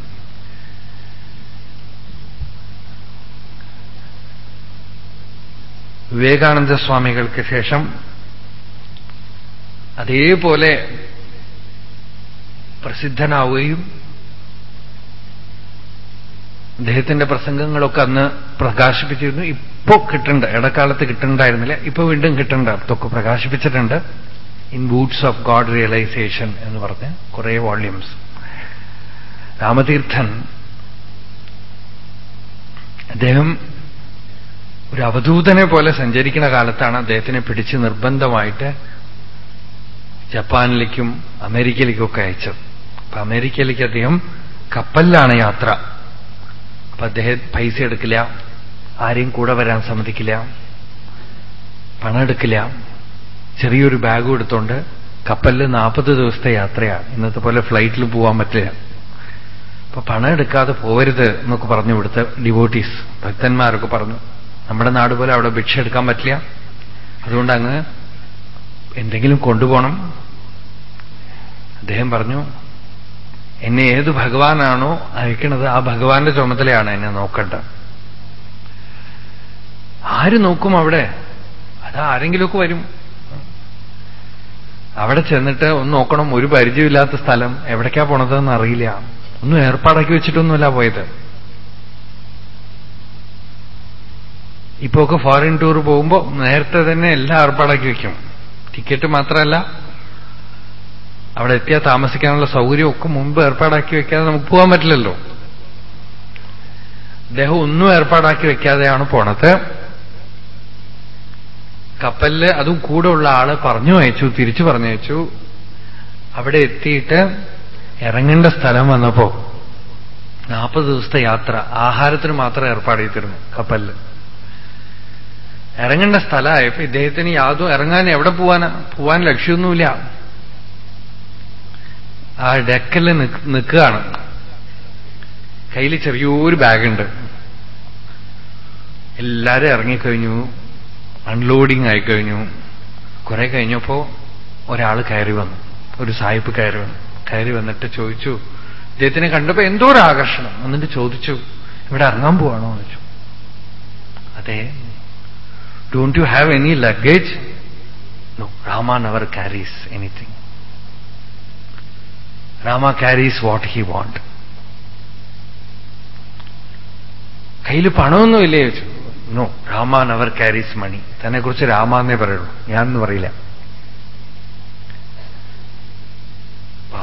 വിവേകാനന്ദ സ്വാമികൾക്ക് ശേഷം അതേപോലെ പ്രസിദ്ധനാവുകയും അദ്ദേഹത്തിന്റെ പ്രസംഗങ്ങളൊക്കെ അന്ന് പ്രകാശിപ്പിച്ചിരുന്നു. ഇപ്പോ കിട്ടണ്ട ഇടക്കാലത്ത് കിട്ടുന്നുണ്ടായിരുന്നില്ല ഇപ്പൊ വീണ്ടും കിട്ടണ്ട. അതൊക്കെ പ്രകാശിപ്പിച്ചിട്ടുണ്ട്. In woods of God realisation എന്ന് പറഞ്ഞ് കുറെ വോള്യൂംസ്. രാമതീർത്ഥൻ അദ്ദേഹം ഒരു അവധൂതനെ പോലെ സഞ്ചരിക്കുന്ന കാലത്താണ് അദ്ദേഹത്തിനെ പിടിച്ച് നിർബന്ധമായിട്ട് ജപ്പാനിലേക്കും അമേരിക്കയിലേക്കൊക്കെ അയച്ചത്. അപ്പൊ അമേരിക്കയിലേക്ക് അദ്ദേഹം കപ്പലിലാണ് യാത്ര. അപ്പൊ അദ്ദേഹം പൈസ എടുക്കില്ല ആരെയും കൂടെ വരാൻ സമ്മതിക്കില്ല പണം എടുക്കില്ല. ചെറിയൊരു ബാഗും എടുത്തോണ്ട് കപ്പലിൽ നാൽപ്പത് ദിവസത്തെ യാത്രയാണ്. ഇന്നത്തെ പോലെ ഫ്ലൈറ്റിൽ പോവാൻ പറ്റില്ല. അപ്പൊ പണം എടുക്കാതെ പോവരുത് എന്നൊക്കെ പറഞ്ഞു ഇവിടുത്തെ ഡിവോട്ടീസ് ഭക്തന്മാരൊക്കെ പറഞ്ഞു. നമ്മുടെ നാട് പോലെ അവിടെ ഭിക്ഷ എടുക്കാൻ പറ്റില്ല. അതുകൊണ്ട് അങ്ങ് എന്തെങ്കിലും കൊണ്ടുപോകണം. അദ്ദേഹം പറഞ്ഞു എന്നെ ഏത് ഭഗവാനാണോ അയക്കണത് ആ ഭഗവാന്റെ ചുമതലയാണ് എന്നെ നോക്കേണ്ടത്. ആര് നോക്കും അവിടെ? അത് ആരെങ്കിലുമൊക്കെ വരും. അവിടെ ചെന്നിട്ട് ഒന്ന് നോക്കണം ഒരു പരിചയമില്ലാത്ത സ്ഥലം. എവിടേക്കാ പോണതെന്ന് അറിയില്ല. ഒന്നും ഏർപ്പാടാക്കി വെച്ചിട്ടൊന്നുമല്ല പോയത്. ഇപ്പൊ ഒക്കെ ഫോറിൻ ടൂർ പോകുമ്പോൾ നേരത്തെ തന്നെ എല്ലാം ഏർപ്പാടാക്കി വെക്കും. ടിക്കറ്റ് മാത്രമല്ല അവിടെ എത്തിയാൽ താമസിക്കാനുള്ള സൗകര്യമൊക്കെ മുമ്പ് ഏർപ്പാടാക്കി വെക്കാതെ നമുക്ക് പോകാൻ പറ്റില്ലല്ലോ. അദ്ദേഹം ഒന്നും ഏർപ്പാടാക്കി വെക്കാതെയാണ് പോണത്. കപ്പലിൽ അതും കൂടെ ഉള്ള ആൾ പറഞ്ഞു അയച്ചു തിരിച്ചു പറഞ്ഞയച്ചു അവിടെ എത്തിയിട്ട് ഇറങ്ങേണ്ട സ്ഥലം വന്നപ്പോ നാൽപ്പത് ദിവസത്തെ യാത്ര ആഹാരത്തിന് മാത്രം ഏർപ്പാട് ചെയ്തിരുന്നു കപ്പലിൽ. ഇറങ്ങേണ്ട സ്ഥലമായപ്പോ ഇദ്ദേഹത്തിന് യാതും ഇറങ്ങാൻ എവിടെ പോവാനാ? പോവാൻ ലക്ഷ്യമൊന്നുമില്ല ആ ഡെക്കൽ നിൽക്കുകയാണ്. കയ്യിൽ ചെറിയൊരു ബാഗുണ്ട്. എല്ലാരും ഇറങ്ങിക്കഴിഞ്ഞു. അൺലോഡിങ് ആയിക്കഴിഞ്ഞു. കുറെ കഴിഞ്ഞപ്പോ ഒരാൾ കയറി വന്നു. ഒരു സായിപ്പ് കയറി വന്നു. കയറി വന്നിട്ട് ചോദിച്ചു ഇദ്ദേഹത്തിനെ കണ്ടപ്പോ എന്തോ ഒരു ആകർഷണം എന്നിട്ട് ചോദിച്ചു ഇവിടെ ഇറങ്ങാൻ പോവാണോ? എന്ന് വെച്ചു അതെ don't you have any luggage? No, Rama never carries anything. Rama carries what he want. കയ്യിൽ പണമൊന്നുമില്ലേ ചോദിച്ചു. നോ രാമ നവർ കാരീസ് മണി തന്നെ കുറിച്ച് രാമ എന്നേ പറയുള്ളൂ. ഞാനൊന്നും പറയില്ല.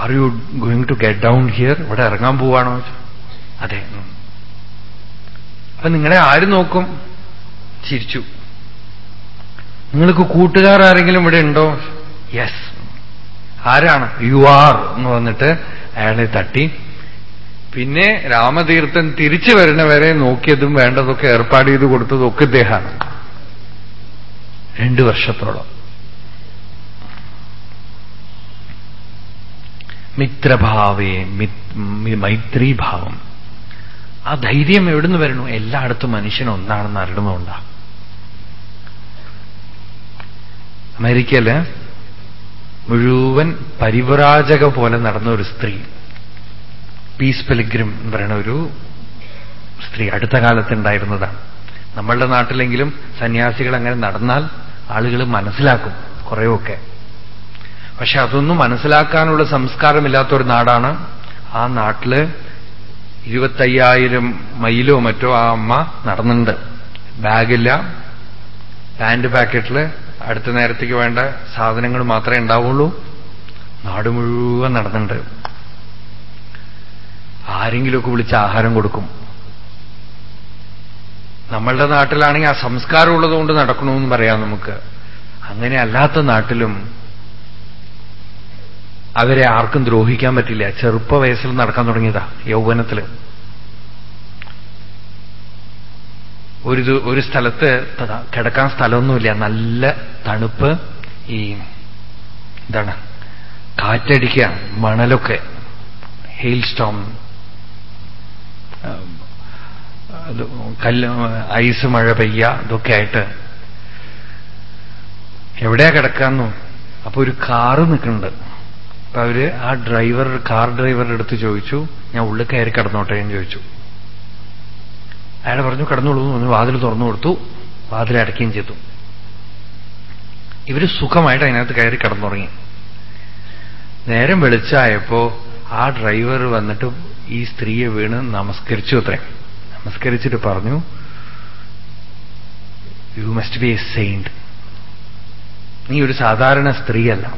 Are you going to get down here ഇവിടെ ഇറങ്ങാൻ പോവാണോ അതെ. അപ്പൊ നിങ്ങളെ ആര് നോക്കും? ചിരിച്ചു. നിങ്ങൾക്ക് കൂട്ടുകാർ ആരെങ്കിലും ഇവിടെ ഉണ്ടോ? യെസ് ആരാണ്? യു ആർ എന്ന് പറഞ്ഞിട്ട് അയാളെ തട്ടി. പിന്നെ രാമതീർത്ഥൻ തിരിച്ചു വരുന്നവരെ നോക്കിയതും വേണ്ടതൊക്കെ ഏർപ്പാട് ചെയ്ത് കൊടുത്തതും ഒക്കെ ഇദ്ദേഹമാണ്. രണ്ടു വർഷത്തോളം. മിത്രഭാവേ മൈത്രീഭാവം. ആ ധൈര്യം എവിടുന്ന് വരണു? എല്ലായിടത്തും മനുഷ്യൻ ഒന്നാണെന്ന് അമേരിക്കയിൽ മുഴുവൻ പരിവരാജക പോലെ നടന്ന ഒരു സ്ത്രീ. പീസ് പെലിഗ്രിം എന്ന് പറയുന്ന ഒരു സ്ത്രീ അടുത്ത കാലത്ത് ഉണ്ടായിരുന്നതാണ്. നമ്മളുടെ നാട്ടിലെങ്കിലും സന്യാസികൾ അങ്ങനെ നടന്നാൽ ആളുകൾ മനസ്സിലാക്കും കുറേയൊക്കെ. പക്ഷെ അതൊന്നും മനസ്സിലാക്കാനുള്ള സംസ്കാരമില്ലാത്ത ഒരു നാടാണ്. ആ നാട്ടിൽ ഇരുപത്തയ്യായിരം മൈലോ മറ്റോ ആ അമ്മ നടന്നുണ്ട് ബാഗില്ല പാന്റ് പാക്കറ്റിൽ അടുത്ത നേരത്തേക്ക് വേണ്ട സാധനങ്ങൾ മാത്രമേ ഉണ്ടാവുള്ളൂ. നാട് മുഴുവൻ നടന്നുണ്ട് ആരെങ്കിലുമൊക്കെ വിളിച്ച് ആഹാരം കൊടുക്കും. നമ്മളുടെ നാട്ടിലാണെങ്കിൽ ആ സംസ്കാരം ഉള്ളതുകൊണ്ട് നടക്കണമെന്ന് പറയാം നമുക്ക്. അങ്ങനെ അല്ലാത്ത നാട്ടിലും അവരെ ആർക്കും ദ്രോഹിക്കാൻ പറ്റില്ല. ചെറുപ്പ വയസ്സിൽ നടക്കാൻ തുടങ്ങിയതാ യൗവനത്തിൽ. ഒരു ഒരു സ്ഥലത്ത് കിടക്കാൻ സ്ഥലമൊന്നുമില്ല. നല്ല തണുപ്പ് ഈ എന്താണ് കാറ്റടിക്കുക മണലൊക്കെ. ഹെയിൽ സ്റ്റോം കല്ല് ഐസ് മഴ പെയ്യ ഇതൊക്കെ ആയിട്ട്. എവിടെയാ കിടക്കാന്നു? അപ്പൊ ഒരു കാറ് നിൽക്കുന്നുണ്ട്. അപ്പൊ അവർ ആ ഡ്രൈവർ കാർ ഡ്രൈവറുടെ അടുത്ത് ചോദിച്ചു. ഞാൻ ഉള്ളിൽ കയറി കിടന്നോട്ടെ എന്ന് ചോദിച്ചു. അയാൾ പറഞ്ഞു കിടന്നോളൂ എന്ന് വാതിൽ തുറന്നു കൊടുത്തു. വാതിൽ അടയ്ക്കുകയും ചെയ്തു. ഇവർ സുഖമായിട്ട് അതിനകത്ത് കയറി കിടന്നുറങ്ങി. നേരം വെളിച്ചായപ്പോ ആ ഡ്രൈവർ വന്നിട്ട് ഈ സ്ത്രീയെ വീണ് നമസ്കരിച്ചു അത്രേ. നമസ്കരിച്ചിട്ട് പറഞ്ഞു you must be a saint നീ ഒരു സാധാരണ സ്ത്രീയല്ല.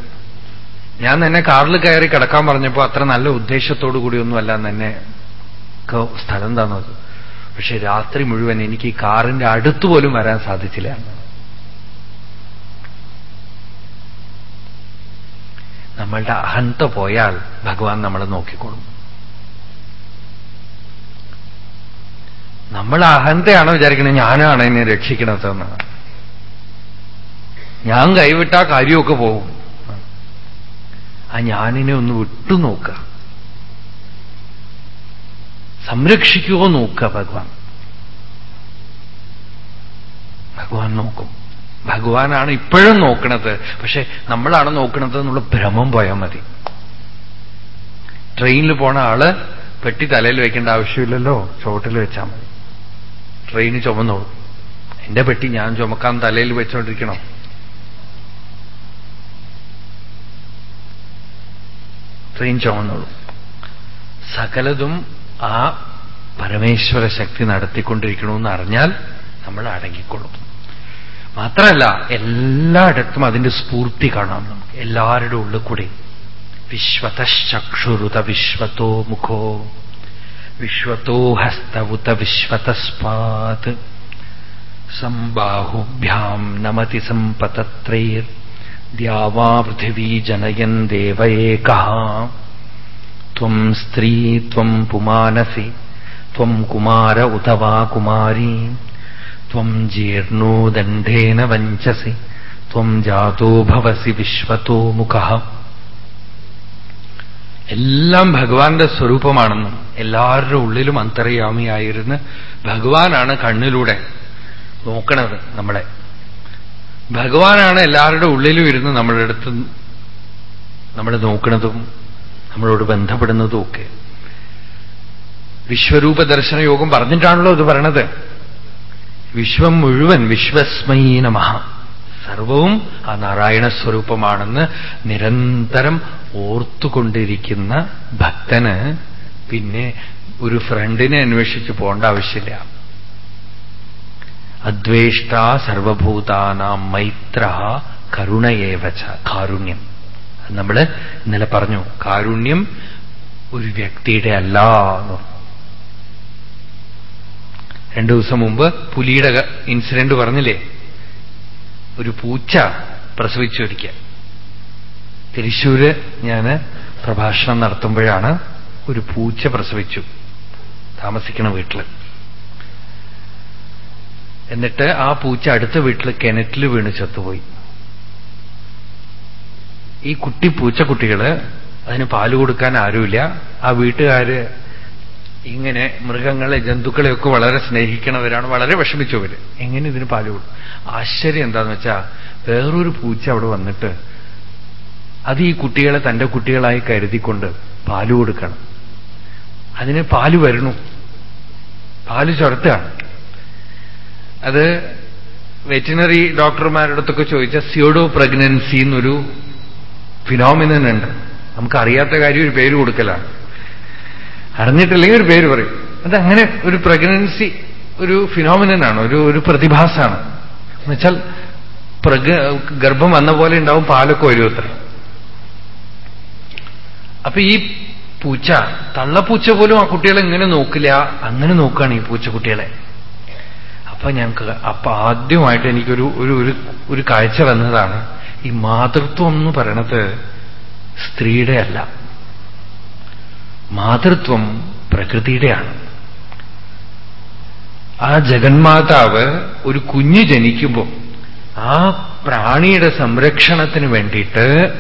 ഞാൻ തന്നെ കാറിൽ കയറി കിടക്കാൻ പറഞ്ഞപ്പോ അത്ര നല്ല ഉദ്ദേശത്തോടു കൂടിയൊന്നുമല്ല എന്നെ സ്ഥലം തന്നത്. പക്ഷെ രാത്രി മുഴുവൻ എനിക്ക് ഈ കാറിന്റെ അടുത്ത് പോലും വരാൻ സാധിച്ചില്ല. നമ്മളുടെ അഹന്ത പോയാൽ ഭഗവാൻ നമ്മളെ നോക്കിക്കൊള്ളും നമ്മൾ അഹന്തയാണ് വിചാരിക്കുന്നത് ഞാനാണ് എന്നെ രക്ഷിക്കണതെന്ന്? ഞാൻ കൈവിട്ടാ കാര്യമൊക്കെ പോകും. ആ ഞാനിനെ ഒന്ന് വിട്ടു നോക്കുക സംരക്ഷിക്കുമോ നോക്കുക ഭഗവാൻ. ഭഗവാൻ നോക്കും. ഭഗവാനാണ് ഇപ്പോഴും നോക്കണത്. പക്ഷെ നമ്മളാണ് നോക്കണത് എന്നുള്ള ഭ്രമം പോയാൽ മതി. ട്രെയിനിൽ പോണ ആൾ പെട്ടി തലയിൽ വെക്കേണ്ട ആവശ്യമില്ലല്ലോ ചോട്ടിൽ വെച്ചാൽ മതി. ട്രെയിന് ചുമന്നോളൂ. എന്റെ പെട്ടി ഞാൻ ചുമക്കാൻ തലയിൽ വെച്ചോണ്ടിരിക്കണം. ട്രെയിൻ ചുമന്നോളൂ. സകലതും ആ പരമേശ്വര ശക്തി നടത്തിക്കൊണ്ടിരിക്കണമെന്ന് അറിഞ്ഞാൽ നമ്മൾ അടങ്ങിക്കൊള്ളും. മാത്രമല്ല എല്ലായിടത്തും അതിന്റെ സ്ഫൂർത്തി കാണാം നമുക്ക്. എല്ലാവരുടെ ഉള്ളിൽ കൂടി. വിശ്വതശ്ചക്ഷുരുത വിശ്വത്തോ മുഖോ. വിശ്വത്തോ ഹസ്തവുത വിശ്വതസ്പാത്. സംബാഹുഭ്യാം നമതി സമ്പതത്രൈർ ദ്യാവാ പൃഥിവീ ജനയൻ ദേവയേക. ത്വം സ്ത്രീ ത്വം പുമാനസി ത്വം കുമാര ഉതവാ കുമാരീ. ത്വം ജീർണോ ദണ്ഡേന വഞ്ചസി ത്വം ജാതോ ഭവസി വിശ്വത്തോ മുഖ. എല്ലാം ഭഗവാന്റെ സ്വരൂപമാണെന്നും എല്ലാവരുടെ ഉള്ളിലും അന്തർയാമിയായിരുന്ന് ഭഗവാനാണ് കണ്ണിലൂടെ നോക്കണത് നമ്മളെ. ഭഗവാനാണ് എല്ലാവരുടെ ഉള്ളിലും ഇരുന്ന് നമ്മളെടുത്ത് നമ്മൾ നോക്കുന്നതും നമ്മളോട് ബന്ധപ്പെടുന്നതും ഒക്കെ വിശ്വരൂപ ദർശന യോഗം പറഞ്ഞിട്ടാണല്ലോ ഇത് പറയണത്. വിശ്വം മുഴുവൻ വിശ്വസ്മയീ നമ. സർവവും ആ നാരായണ സ്വരൂപമാണെന്ന് നിരന്തരം ഓർത്തുകൊണ്ടിരിക്കുന്ന ഭക്തന് പിന്നെ ഒരു ഫ്രണ്ടിനെ അന്വേഷിച്ച് പോകേണ്ട ആവശ്യമില്ല. അദ്വേഷ്ട സർവഭൂതാനാം മൈത്ര കരുണയേവച കാരുണ്യം. നമ്മൾ ഇന്നലെ പറഞ്ഞു കാരുണ്യം ഒരു വ്യക്തിയുടെ അല്ല രണ്ടു ദിവസം മുമ്പ് പുലിയുടെ ഇൻസിഡന്റ് പറഞ്ഞില്ലേ? ഒരു പൂച്ച പ്രസവിച്ചൊരിക്ക തൃശ്ശൂര് ഞാൻ പ്രഭാഷണം നടത്തുമ്പോഴാണ് ഒരു പൂച്ച പ്രസവിച്ചു താമസിക്കണ വീട്ടിൽ എന്നിട്ട് ആ പൂച്ച അടുത്ത വീട്ടിൽ കിണറ്റിൽ വീണ് ചത്തുപോയി. ഈ കുട്ടി പൂച്ചക്കുട്ടികൾ അതിന് പാൽ കൊടുക്കാൻ ആരുമില്ല. ആ വീട്ടുകാര് ഇങ്ങനെ മൃഗങ്ങളെ ജന്തുക്കളെയൊക്കെ വളരെ സ്നേഹിക്കണവരാണ് വളരെ വിഷമിച്ചവര്. എങ്ങനെ ഇതിന് പാൽ കൊടുക്കും ആശ്ചര്യം എന്താന്ന് വെച്ചാ വേറൊരു പൂച്ച അവിടെ വന്നിട്ട് അത് ഈ കുട്ടികളെ തന്റെ കുട്ടികളായി കരുതിക്കൊണ്ട് പാൽ കൊടുക്കണം. അതിന് പാൽ വരണു. പാൽ ചുരത്തുകയാണ് അത് വെറ്റിനറി ഡോക്ടർമാരുടെ അടുത്തൊക്കെ ചോദിച്ച സിയോഡോ പ്രഗ്നൻസി എന്നൊരു ഫിനോമിനൻ ഉണ്ട്. നമുക്കറിയാത്ത കാര്യം ഒരു പേര് കൊടുക്കലാണ്. അറിഞ്ഞിട്ടില്ലെങ്കിൽ ഒരു പേര് പറയും. അതങ്ങനെ ഒരു പ്രഗ്നൻസി ഒരു ഫിനോമിനനാണ് ഒരു ഒരു പ്രതിഭാസമാണ് എന്നുവെച്ചാൽ പ്രഗ ഗർഭം വന്ന പോലെ ഉണ്ടാവും പാലൊക്കെ വരും അത്ര. അപ്പൊ ഈ പൂച്ച തള്ളപ്പൂച്ച പോലും ആ കുട്ടികളെ ഇങ്ങനെ നോക്കില്ല. അങ്ങനെ നോക്കുകയാണ് ഈ പൂച്ച കുട്ടികളെ. അപ്പൊ ഞങ്ങൾക്ക് അപ്പൊ ആദ്യമായിട്ട് എനിക്കൊരു ഒരു ഒരു ഒരു കാഴ്ച വന്നതാണ്. ഈ മാതൃത്വം എന്ന് പറയണത് സ്ത്രീയുടെ അല്ല. മാതൃത്വം പ്രകൃതിയുടെയാണ്. ആ ജഗന്മാതാവ് ഒരു കുഞ്ഞ് ജനിക്കുമ്പോൾ ആ പ്രാണിയുടെ സംരക്ഷണത്തിന് വേണ്ടിയിട്ട്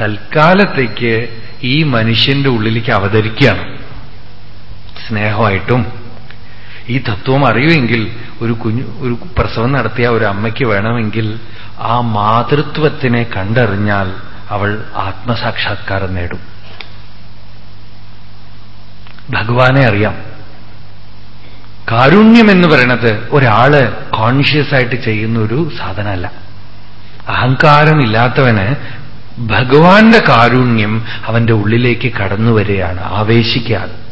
തൽക്കാലത്തേക്ക് ഈ മനുഷ്യന്റെ ഉള്ളിലേക്ക് അവതരിക്കുകയാണ്. സ്നേഹമായിട്ടും ഈ തത്വം അറിയുമെങ്കിൽ ഒരു കുഞ്ഞു ഒരു പ്രസവം നടത്തിയ ഒരു അമ്മയ്ക്ക് വേണമെങ്കിൽ ആ മാതൃത്വത്തിനെ കണ്ടറിഞ്ഞാൽ അവൾ ആത്മസാക്ഷാത്കാരം നേടും. ഭഗവാനെ അറിയാം. കാരുണ്യം എന്ന് പറയുന്നത് ഒരാൾ കോൺഷ്യസ് ആയിട്ട് ചെയ്യുന്ന ഒരു സാധനമല്ല. അഹങ്കാരമില്ലാത്തവന് ഭഗവാന്റെ കാരുണ്യം അവന്റെ ഉള്ളിലേക്ക് കടന്നു വരികയാണ് ആവേശിക്കാതെ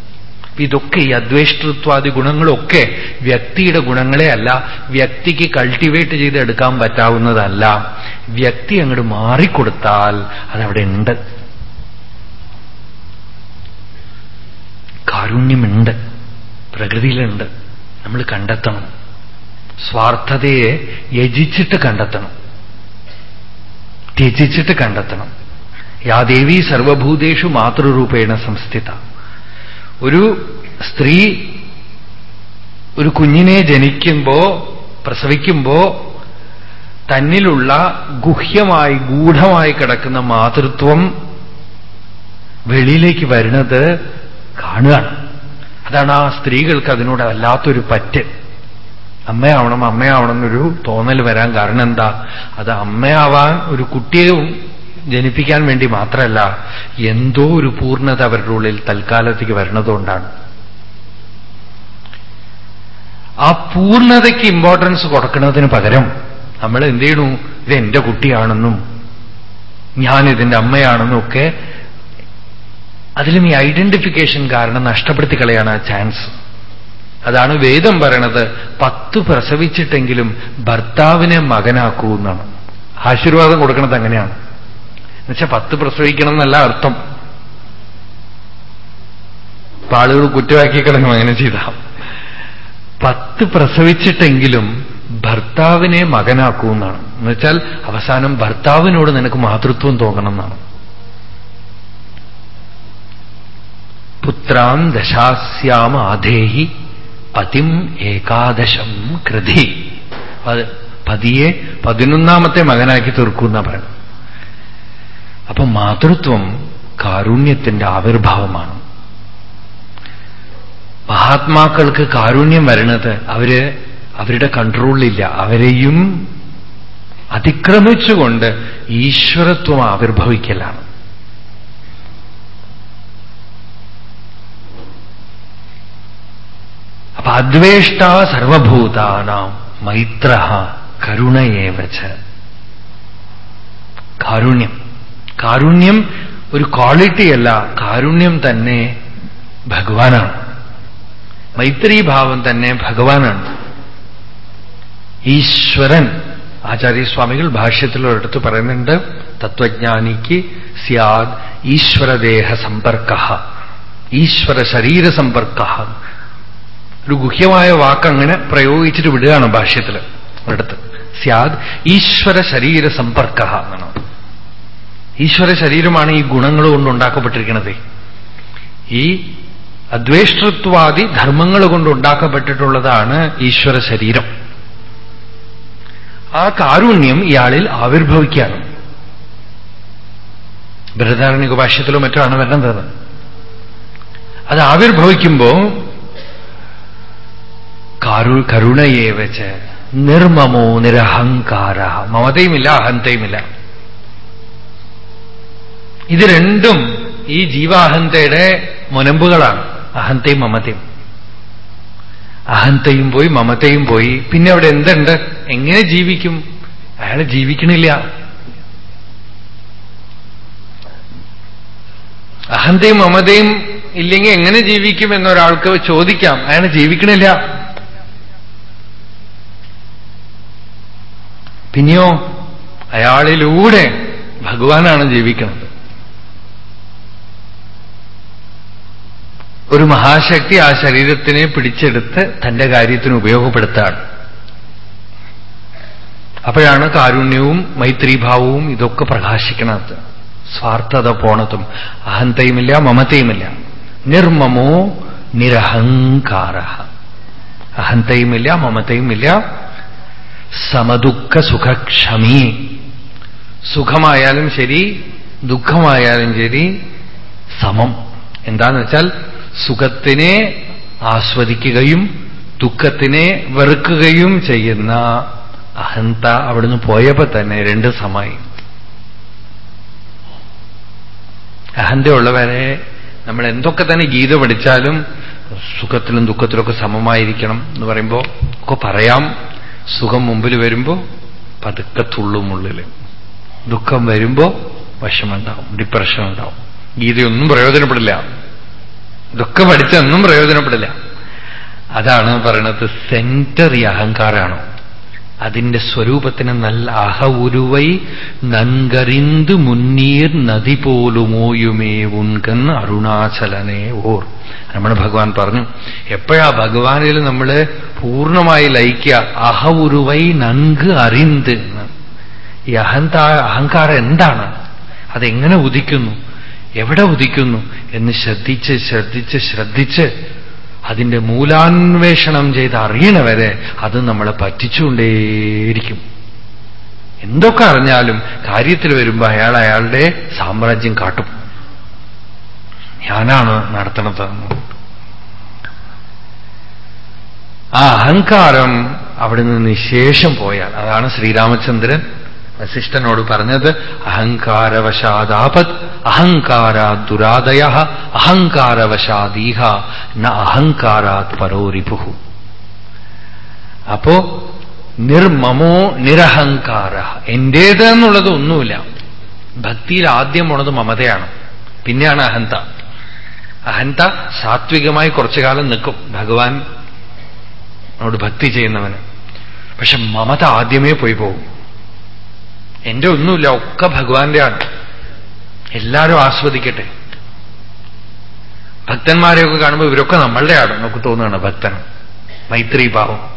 ഇതൊക്കെ ഈ അദ്വേഷ്ടൃത്വാദി ഗുണങ്ങളൊക്കെ വ്യക്തിയുടെ ഗുണങ്ങളെ അല്ല വ്യക്തിക്ക് കൾട്ടിവേറ്റ് ചെയ്തെടുക്കാൻ പറ്റാവുന്നതല്ല. വ്യക്തി അങ്ങോട്ട് മാറിക്കൊടുത്താൽ അതവിടെ ഉണ്ട്. കാരുണ്യമുണ്ട് പ്രകൃതിയിലുണ്ട്. നമ്മൾ കണ്ടെത്തണം. സ്വാർത്ഥതയെ യജിച്ചിട്ട് കണ്ടെത്തണം. ത്യജിച്ചിട്ട് കണ്ടെത്തണം. യാദേവി സർവഭൂതേഷു മാതൃരൂപേണ സംസ്ഥിത. ഒരു സ്ത്രീ ഒരു കുഞ്ഞിനെ ജനിക്കുമ്പോ പ്രസവിക്കുമ്പോ തന്നിലുള്ള ഗുഹ്യമായി ഗൂഢമായി കിടക്കുന്ന മാതൃത്വം വെളിയിലേക്ക് വരുന്നത് കാണുകയാണ്. അതാണ് ആ സ്ത്രീകൾക്ക് അതിനോട് വല്ലാത്തൊരു പറ്റ്. അമ്മയാവണം അമ്മയാവണം എന്നൊരു തോന്നൽ വരാൻ കാരണം എന്താ? അത് അമ്മയാവാൻ ഒരു കുട്ടിയെ ജനിപ്പിക്കാൻ വേണ്ടി മാത്രമല്ല എന്തോ ഒരു പൂർണത അവരുടെ ഉള്ളിൽ തൽക്കാലത്തേക്ക് വരണതുകൊണ്ടാണ്. ആ പൂർണതയ്ക്ക് ഇമ്പോർട്ടൻസ് കൊടുക്കുന്നതിന് പകരം നമ്മൾ എന്ത് ചെയ്യണു? ഇത് എന്റെ കുട്ടിയാണെന്നും ഞാൻ ഇതിന്റെ അമ്മയാണെന്നും ഒക്കെ അതിലും ഈ ഐഡന്റിഫിക്കേഷൻ കാരണം നഷ്ടപ്പെടുത്തി കളയാണ് ആ ചാൻസ് അതാണ് വേദം പറയണത് പത്ത് പ്രസവിച്ചിട്ടെങ്കിലും ഭർത്താവിനെ മകനാക്കൂ എന്നാണ്. ആശീർവാദം കൊടുക്കുന്നത് അങ്ങനെയാണ്. എന്നുവെച്ചാൽ പത്ത് പ്രസവിക്കണം എന്നല്ല അർത്ഥം. പാളുകൾ ആളുകൾ കുറ്റമാക്കി കിടങ്ങും അങ്ങനെ ചെയ്ത. പത്ത് പ്രസവിച്ചിട്ടെങ്കിലും ഭർത്താവിനെ മകനാക്കൂ എന്നാണ് എന്നുവെച്ചാൽ അവസാനം ഭർത്താവിനോട് നിനക്ക് മാതൃത്വം തോന്നണം എന്നാണ് പുത്രാൻ ദശാസ്യാമ ആധേഹി പതിം ഏകാദശം കൃതി. പതിയെ പതിനൊന്നാമത്തെ മകനാക്കി തീർക്കുന്ന പറയുന്നത്. അപ്പൊ മാതൃത്വം കാരുണ്യത്തിന്റെ ആവിർഭാവമാണ്. മഹാത്മാക്കൾക്ക് കാരുണ്യം വരുന്നത് അവർ അവരുടെ കൺട്രോളിലില്ല. അവരെയും അതിക്രമിച്ചുകൊണ്ട് ഈശ്വരത്വം ആവിർഭവിക്കലാണ്. അപ്പൊ അദ്വേഷ്ട സർവഭൂതാനാം മൈത്ര കരുണയേവച്ച് കാരുണ്യം. കാരുണ്യം ഒരു ക്വാളിറ്റിയല്ല കാരുണ്യം തന്നെ ഭഗവാനാണ്. മൈത്രീഭാവം തന്നെ ഭഗവാനാണ്. ഈശ്വരൻ ആചാര്യസ്വാമികൾ ഭാഷ്യത്തിലൊരിടത്ത് പറയുന്നുണ്ട് തത്വജ്ഞാനിക്ക് സ്യാദ് ഈശ്വരദേഹ സമ്പർക്ക ഈശ്വര ശരീര സമ്പർക്ക. ഒരു ഗുഹ്യമായ വാക്കങ്ങനെ പ്രയോഗിച്ചിട്ട് വിടുകയാണ് ഭാഷ്യത്തിൽ ഒരിടത്ത്. സ്യാദ് ഈശ്വര ശരീര സമ്പർക്ക എന്നാണ്. ഈശ്വര ശരീരമാണ് ഈ ഗുണങ്ങൾ കൊണ്ട് ഉണ്ടാക്കപ്പെട്ടിരിക്കുന്നത്. ഈ അദ്വേഷ്ടത്വാദി ധർമ്മങ്ങൾ കൊണ്ട് ഉണ്ടാക്കപ്പെട്ടിട്ടുള്ളതാണ് ഈശ്വര ശരീരം. ആ കാരുണ്യം ഇയാളിൽ ആവിർഭവിക്കുകയാണ്. ബൃഹദാരണ്യ ഭാഷ്യത്തിലോ മറ്റോ ആണ് വരുന്നത്. അത് ആവിർഭവിക്കുമ്പോ കാരു കരുണയെ വെച്ച് നിർമ്മമോ നിരഹങ്കാര. മമതയുമില്ല അഹന്തയുമില്ല. ഇത് രണ്ടും ഈ ജീവാഹന്തയുടെ മുനമ്പുകളാണ്. അഹന്തയും മമതയും. അഹന്തയും പോയി മമതയും പോയി. പിന്നെ അവിടെ എന്തുണ്ട്? എങ്ങനെ ജീവിക്കും? അയാൾ ജീവിക്കണില്ല. അഹന്തയും മമതയും ഇല്ലെങ്കിൽ എങ്ങനെ ജീവിക്കും എന്നൊരാൾക്ക് ചോദിക്കാം. അയാൾ ജീവിക്കണില്ല. പിന്നെയോ അയാളിലൂടെ ഭഗവാനാണ് ജീവിക്കുന്നത് ഒരു മഹാശക്തി ആ ശരീരത്തിനെ പിടിച്ചെടുത്ത് തന്റെ കാര്യത്തിന് ഉപയോഗപ്പെടുത്താണ്. അപ്പോഴാണ് കാരുണ്യവും മൈത്രീഭാവവും ഇതൊക്കെ പ്രകാശിക്കണത്. സ്വാർത്ഥത പോണതും. അഹന്തയുമില്ല മമതയുമില്ല. നിർമ്മമോ നിരഹങ്കാര. അഹന്തയുമില്ല മമതയുമില്ല. സമദുഃഖ സുഖക്ഷമി. സുഖമായാലും ശരി ദുഃഖമായാലും ശരി സമം. എന്താന്ന് വെച്ചാൽ സുഖത്തിനെ ആസ്വദിക്കുകയും ദുഃഖത്തിനെ വെറുക്കുകയും ചെയ്യുന്ന അഹന്ത അവിടുന്ന് പോയപ്പോ തന്നെ രണ്ട് സമായി. അഹന്തയുള്ളവരെ നമ്മൾ എന്തൊക്കെ തന്നെ ഗീത പഠിച്ചാലും സുഖത്തിലും ദുഃഖത്തിലൊക്കെ സമമായിരിക്കണം എന്ന് പറയുമ്പോ ഒക്കെ പറയാം. സുഖം മുമ്പിൽ വരുമ്പോ പതുക്കെ തുള്ളും ഉള്ളിൽ ദുഃഖം വരുമ്പോ വിഷമുണ്ടാവും ഡിപ്രഷൻ ഉണ്ടാവും. ഗീതയൊന്നും പ്രയോജനപ്പെടില്ല. ഇതൊക്കെ പഠിച്ചൊന്നും പ്രയോജനപ്പെടില്ല. അതാണ് പറയണത് സെന്റർ ഈ അഹങ്കാരാണോ? അതിന്റെ സ്വരൂപത്തിന് നല്ല അഹ ഉരുവൈ നൻകറിന്ത് മുന്നീർ നദി പോലുമോയുമേ ഉൻകൻ അരുണാചലനെ ഓർ. രമണ ഭഗവാൻ പറഞ്ഞു എപ്പോഴാ ഭഗവാനിൽ നമ്മൾ പൂർണമായി ലയിക്കുക? അഹ ഉരുവൈ നൻക് അറിന്ത് ഈ അഹന്താ അഹങ്കാരം എന്താണ്? അതെങ്ങനെ ഉദിക്കുന്നു? എവിടെ ഉദിക്കുന്നു എന്ന് ശ്രദ്ധിച്ച് ശ്രദ്ധിച്ച് ശ്രദ്ധിച്ച് അതിന്റെ മൂലാന്വേഷണം ചെയ്ത് അറിയണവരെ അത് നമ്മളെ പറ്റിച്ചുകൊണ്ടേയിരിക്കും. എന്തൊക്കെ അറിഞ്ഞാലും കാര്യത്തിൽ വരുമ്പോൾ അയാൾ അയാളുടെ സാമ്രാജ്യം കാട്ടും. ഞാനാണ് നടത്തണത് ആ അഹങ്കാരം അവിടെ നിന്ന് ശേഷം പോയാൽ അതാണ് ശ്രീരാമചന്ദ്രൻ വസിഷ്ഠനോട് പറഞ്ഞത് അഹങ്കാരവശാദാപത് അഹങ്കാരാ ദുരാദയ അഹങ്കാരവശാദീഹ ന അഹങ്കാരാത് പരോരിപു അപ്പോ നിർമ്മമോ നിരഹങ്കാര. എന്റേത് എന്നുള്ളത് ഒന്നുമില്ല. ഭക്തിയിൽ ആദ്യം പോണത് മമതയാണ്. പിന്നെയാണ് അഹന്ത. അഹന്ത സാത്വികമായി കുറച്ചു കാലം നിൽക്കും. ഭഗവാൻ ഭക്തി ചെയ്യുന്നവന്. പക്ഷെ മമത ആദ്യമേ പോയി പോകും. എന്റെ ഒന്നുമില്ല ഒക്കെ ഭഗവാന്റെ ആണ് എല്ലാവരും ആസ്വദിക്കട്ടെ. ഭക്തന്മാരെയൊക്കെ കാണുമ്പോൾ ഇവരൊക്കെ നമ്മളുടെ ആണ് നമുക്ക് തോന്നുകയാണ് ഭക്തൻ. മൈത്രി ഭാവം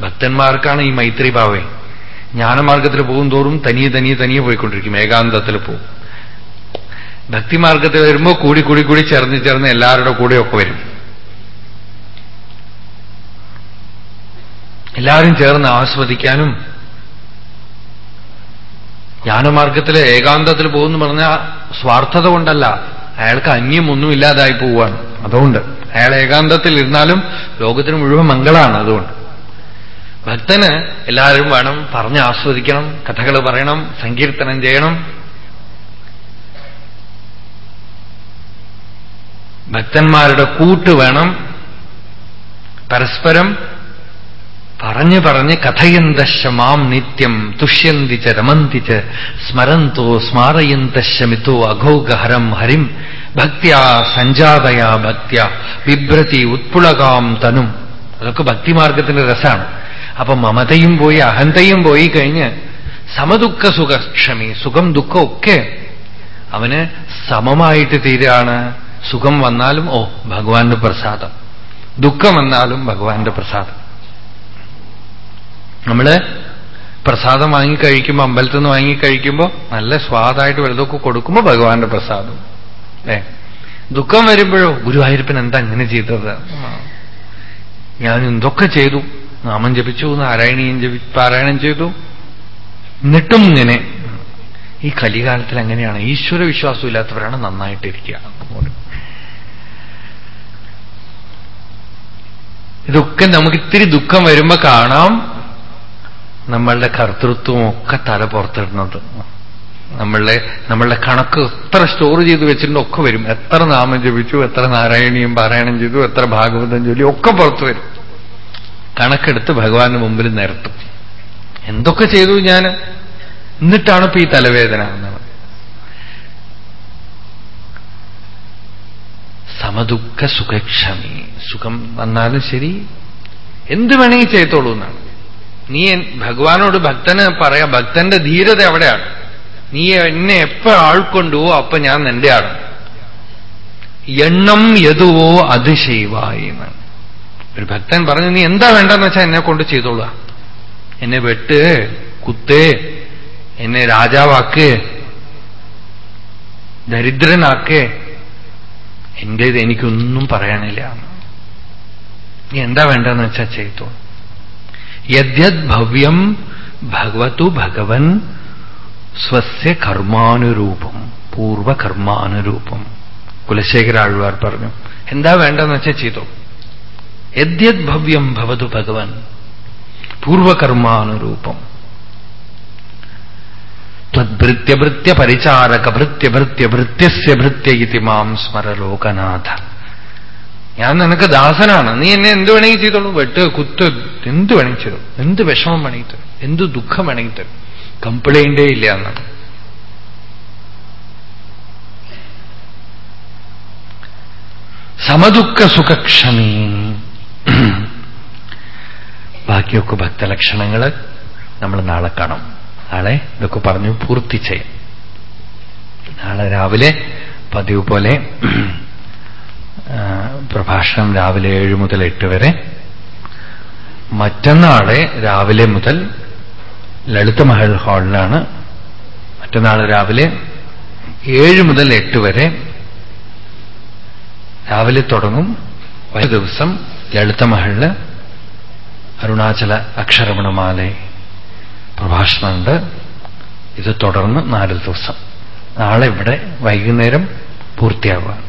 ഭക്തന്മാർക്കാണ് ഈ മൈത്രി ഭാവേ ജ്ഞാനമാർഗത്തിൽ പോകും തോറും തനിയെ തനിയെ തനിയെ പോയിക്കൊണ്ടിരിക്കും ഏകാന്തത്തിൽ പോകും. ഭക്തിമാർഗത്തിൽ വരുമ്പോൾ കൂടി കൂടി കൂടി ചേർന്ന് ചേർന്ന് എല്ലാവരുടെ കൂടെയൊക്കെ വരും. എല്ലാവരും ചേർന്ന് ആസ്വദിക്കാനും ജ്ഞാനമാർഗത്തിൽ ഏകാന്തത്തിൽ പോകുമെന്ന് പറഞ്ഞാൽ സ്വാർത്ഥത കൊണ്ടല്ല. അയാൾക്ക് അന്യമൊന്നും ഇല്ലാതായി പോവുകയാണ്. അതുകൊണ്ട് അയാൾ ഏകാന്തത്തിൽ ഇരുന്നാലും ലോകത്തിന് മുഴുവൻ മംഗളാണ് അതുകൊണ്ട്. ഭക്തന് എല്ലാവരും വേണം പറഞ്ഞ് ആസ്വദിക്കണം കഥകൾ പറയണം സങ്കീർത്തനം ചെയ്യണം. ഭക്തന്മാരുടെ കൂട്ട് വേണം. പരസ്പരം പറഞ്ഞു പറഞ്ഞ് കഥയന്ത ശമാം നിത്യം തുഷ്യന്തിച്ച് രമന്തിച്ച് സ്മരന്തോ സ്മാരയന്തശമിത്തോ അഘോഗഹരം ഹരിം ഭക്തിയാ സഞ്ജാതയാ ഭക്തിയ വിഭ്രതി ഉത്പുളകാം തനും. അതൊക്കെ ഭക്തിമാർഗത്തിന്റെ രസമാണ് അപ്പൊ മമതയും പോയി അഹന്തയും പോയി കഴിഞ്ഞ് സമദുഃഖ സുഖക്ഷമി സുഖം ദുഃഖം ഒക്കെ അവന് സമമായിട്ട് തീരാണ്. സുഖം വന്നാലും ഓ ഭഗവാന്റെ പ്രസാദം. ദുഃഖം വന്നാലും ഭഗവാന്റെ പ്രസാദം. നമ്മൾ പ്രസാദം വാങ്ങിക്കഴിക്കുമ്പോൾ അമ്പലത്തിൽ നിന്ന് വാങ്ങിക്കഴിക്കുമ്പോൾ നല്ല സ്വാദായിട്ട് വലുതൊക്കെ കൊടുക്കുമ്പോൾ ഭഗവാന്റെ പ്രസാദം. അല്ലേ? ദുഃഖം വരുമ്പോഴോ ഗുരുവായൂരപ്പൻ എന്താ അങ്ങനെ ചെയ്തത്? ഞാൻ എന്തൊക്കെ ചെയ്തു? നാമം ജപിച്ചു നാരായണീയം ജപി പാരായണം ചെയ്തു. എന്നിട്ടും ഇങ്ങനെ. ഈ കലികാലത്തിൽ അങ്ങനെയാണ്. ഈശ്വര വിശ്വാസം ഇല്ലാത്തവരാണ് നന്നായിട്ടിരിക്കുക. ഇതൊക്കെ നമുക്ക് ഇത്തിരി ദുഃഖം വരുമ്പോ കാണാം. നമ്മളുടെ കർത്തൃത്വം ഒക്കെ തല പുറത്തിടുന്നത് നമ്മളുടെ നമ്മളുടെ കണക്ക് എത്ര സ്റ്റോർ ചെയ്ത് വെച്ചിട്ടുണ്ട് ഒക്കെ വരും. എത്ര നാമം ജപിച്ചു എത്ര നാരായണീയം പാരായണം ചെയ്തു എത്ര ഭാഗവതം ജോലി ഒക്കെ പുറത്തു വരും. കണക്കെടുത്ത് ഭഗവാന്റെ മുമ്പിൽ നിരത്തും. എന്തൊക്കെ ചെയ്തു ഞാൻ? എന്നിട്ടാണ് ഇപ്പൊ ഈ തലവേദന എന്നാണ് സമദുഃഖ സുഖക്ഷമി. സുഖം വന്നാലും ശരി. എന്ത് വേണമെങ്കിൽ ചെയ്തോളൂ എന്നാണ്. നീ ഭഗവാനോട് ഭക്തന് പറയാ ഭക്തന്റെ ധീരത എവിടെയാണ് നീ എന്നെ എപ്പോ ആൾക്കൊണ്ടുവോ അപ്പൊ ഞാൻ നിന്റെ ആണ് എണ്ണം യതുവോ അത് ചെയ്യുവായി ഒരു ഭക്തൻ പറഞ്ഞു നീ എന്താ വേണ്ടെന്ന് വെച്ചാൽ എന്നെ കൊണ്ട് ചെയ്തോളുക? എന്നെ വെട്ട് കുത്ത് എന്നെ രാജാവാക്ക് ദരിദ്രനാക്ക്. എന്റേത് എനിക്കൊന്നും പറയാനില്ല. നീ എന്താ വേണ്ടെന്ന് വെച്ചാൽ ചെയ്തോളൂ. യദ്യത് ഭവ്യം ഭഗവതു ഭഗവൻ സ്വസ്യ കർമാനുരൂപം പൂർവകർമാനുരൂപം. കുലശേഖര ആഴ്വാർ പറഞ്ഞു എന്താ വേണ്ടെന്ന് വെച്ചാൽ ചെയ്തു. യദ്യത് ഭവ്യം ഭവതു ഭഗവൻ പൂർവകർമാനുരൂപം. ത്വദ്ഭൃത്യഭൃത്യ പരിചാരക ഭൃത്യഭൃത്യ ഭൃത്യസ്യ ഭൃത്യ ഇതി മാം സ്മര ലോകനാഥ ഞാൻ നിനക്ക് ദാസനാണ്. നീ എന്നെ എന്ത് വേണമെങ്കിൽ ചെയ്തോളൂ. വെട്ട് കുത്ത് എന്ത് വേണമെങ്കിൽ ചെയ്തു എന്ത് വിഷമം വേണമെങ്കിൽ തരും. എന്ത് ദുഃഖം വേണമെങ്കിൽ തരും. കംപ്ലൈന്റേ ഇല്ല എന്നാണ് സമദുഃഖ സുഖക്ഷമീ. ബാക്കിയൊക്കെ ഭക്തലക്ഷണങ്ങൾ നമ്മൾ നാളെ കാണാം. നാളെ ഇതൊക്കെ പറഞ്ഞു പൂർത്തി ചെയ്യാം. നാളെ രാവിലെ പതിവ് പോലെ പ്രഭാഷണം രാവിലെ ഏഴ് മുതൽ എട്ട് വരെ. മറ്റന്നാളെ രാവിലെ മുതൽ ലളിതമഹൽ ഹാളിലാണ്. മറ്റന്നാൾ രാവിലെ ഏഴ് മുതൽ എട്ട് വരെ. രാവിലെ തുടങ്ങും ഒരു ദിവസം ലളിത മഹളിൽ അരുണാചല അക്ഷരമണമാല പ്രഭാഷണമുണ്ട്. ഇത് തുടർന്ന് നാല് ദിവസം. നാളെ ഇവിടെ വൈകുന്നേരം പൂർത്തിയാവുക.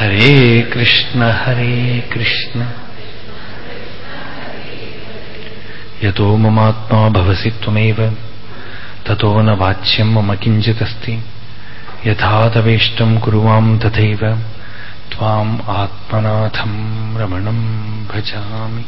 हरे कृष्ण हरे कृष्ण। यतो ममात्मा भवसि त्वमेव, ततो न वाच्यं मम किञ्चिदस्ति। यथा तवेष्टं कुरुवां तथैव, त्वाम् आत्मनाथं रमणं भजामि।